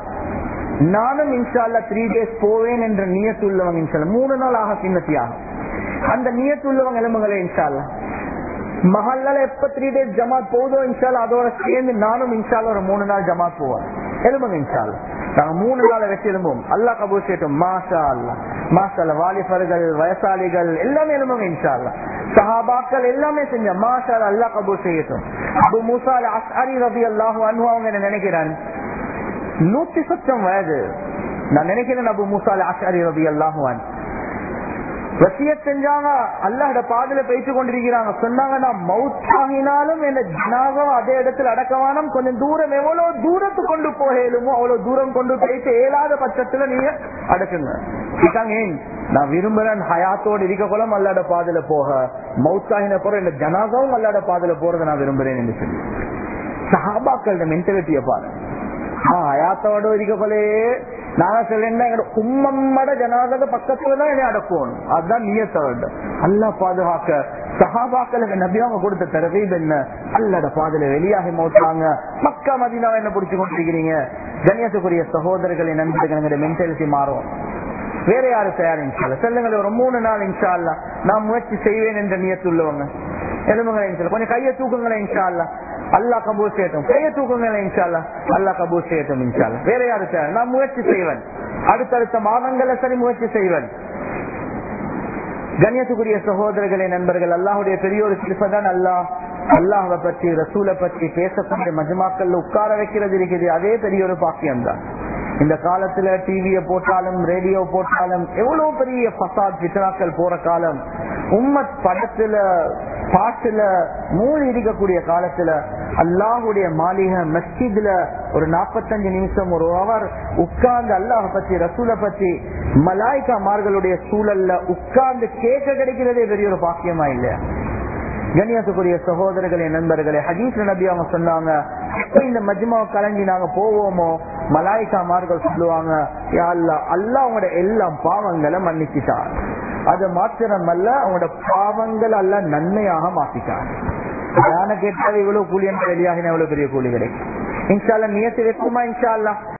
நானும் இன்ஷால்ல த்ரீ டேஸ் போவேன் என்ற நியத்துள்ளவங்க இன்ஷால்ல மூணு நாள் ஆக சின்னத்தியாக. அந்த நியத்து உள்ளவங்க எலும்புகளே இன்ஷால்லா மஹல்ல எப்ப த்ரீ டேஸ் ஜமாத் போகுதோ இன்ஷால் அதோட சேர்ந்து நானும் இன்ஷால் ஒரு மூணு நாள் ஜமாத் போவேன். எலும்புங்க இன்ஷால் நாங்க மூணு நாளை வச்சு எழும்புவோம். அல்லா கபூர் சேட்டும் மாஷா அல்லா மாஷா வாலிபர்கள் வயசாளிகள் எல்லாமே எழும்புங்க இன்ஷா சஹாபாக்கள் எல்லாமே செஞ்ச மாஷா அல்லா கபூர் செய்யட்டும். அபு மூசால அஸ்அரி ரபி அல்லாஹு அன்ஹு அவங்க என்ன நினைக்கிறான் நூத்தி சுத்தம் வயது. நான் நினைக்கிறேன் அபு மூசால அஸ்அரி ரபி அல்லாஹுவான் வசிய செஞ்சாங்க அல்லாட பாதையில பேசிக் கொண்டிருக்கிறாங்க. சொன்னாங்க நான் மவுத் ஆகினாலும் என்ன ஜனாகம் அதே இடத்துல அடக்கமானம் கொஞ்சம் தூரம் எவ்வளவு தூரத்து கொண்டு போகலுமோ அவ்வளவு தூரம் கொண்டு போயிட்டு ஏழாத பட்சத்துல நீங்க அடக்குங்க. நான் விரும்புறேன் ஹயாத்தோடு இருக்க குளம் அல்லாட பாதையில போக மவுத்தாகின போற இந்த ஜனாகவும் அல்லாட பாதையில போறதை நான் விரும்புறேன் என்று சொல்லி. சஹாபாக்களோட மென்டாலிட்டிய பாருங்க. ஹயாத்தோட இருக்கொலே நாங்க சொல்றேன் எங்க உம்மம்மட ஜனாதக பக்கத்துலதான் என்னை அடக்கணும் அதுதான் நீயத்தோட அல்லா பாதுகாக்க சஹாபாக்களுக்கு நபியாம அவங்க கொடுத்த தரவீப் என்ன அல்லட பாதல வெளியாகி மோட்டாங்க மக்கா மதினாவை என்ன பிடிச்சு கொண்டிருக்கிறீங்க கண்ணியத்துக்குரிய சகோதரர்களை நண்பர்கள் மென்டாலிட்டி மாறும் வேற யாரு தயார் இன்ஷால்ல சொல்லுங்க ஒரு மூணு நாள் இன்ஷா நான் முயற்சி செய்வேன் என்ற நியத்துள்ளவங்க எலும்புகளை கொஞ்சம் கையை தூக்குங்களேன் இன்ஷா அல்லா கபூர் செய்யட்டும். கையை தூக்குங்களேன் இன்ஷால்லா அல்லா கபூர் செய்யட்டும் இன்ஷால்லா வேற யாரு தேவை? நான் முயற்சி செய்வேன். அடுத்தடுத்த மாதங்கள்ல சரி முயற்சி செய்வேன். கண்ணியத்துக்குரிய சகோதரர்களே நண்பர்கள் அல்லாஹுடைய பெரிய ஒரு சிறுப்பதான் அல்லாஹ். அல்லாஹை பற்றி ரசூலை பற்றி பேசக்கூடிய மஜமாக்கள்ல உட்கார வைக்கிறது இருக்குது. அதே பெரிய ஒரு பாக்கியம் தான் இந்த காலத்துல டிவிய போட்டாலும் ரேடியோ போட்டாலும் எவ்வளவு பெரிய பசாத் வித்ராக்கள் போற காலம். உம்மத் படத்துல பாட்டுல மூழ்கி இருக்கக்கூடிய காலத்துல அல்லாஹுடைய மாளிகை மஸ்ஜித்ல ஒரு நாற்பத்தஞ்சு நிமிஷம் ஒரு அவர் உட்கார்ந்து அல்லாஹ் பத்தி ரசூலை பத்தி மலாய்க்காமார்களுடைய சூழல்ல உட்கார்ந்து கேட்க கிடைக்கிறதே பெரிய ஒரு பாக்கியமா இல்லையா? கண்ணியத்துக்குரிய சகோதரர்களே நண்பர்களே ஹதீஸ் நபி அவங்க சொன்னாங்க இந்த மஜ்மா கலங்கி நாங்க போவோமோ? மலாய்க்காமார்கள் சொல்லுவாங்க அல்லா அவங்களோட எல்லா பாவங்களை மன்னிச்சுட்டார் அது மாத்திரம் அல்ல அவங்களோட பாவங்கள் அல்ல நன்மையாக மாத்திட்டார் யானை கேட்டால் இவ்வளவு கூலி என்று வெளியாகின எவ்வளவு பெரிய கூலி கிடைக்கும்? இன்ஷால்லா நியத்து வைக்குமா இன்ஷா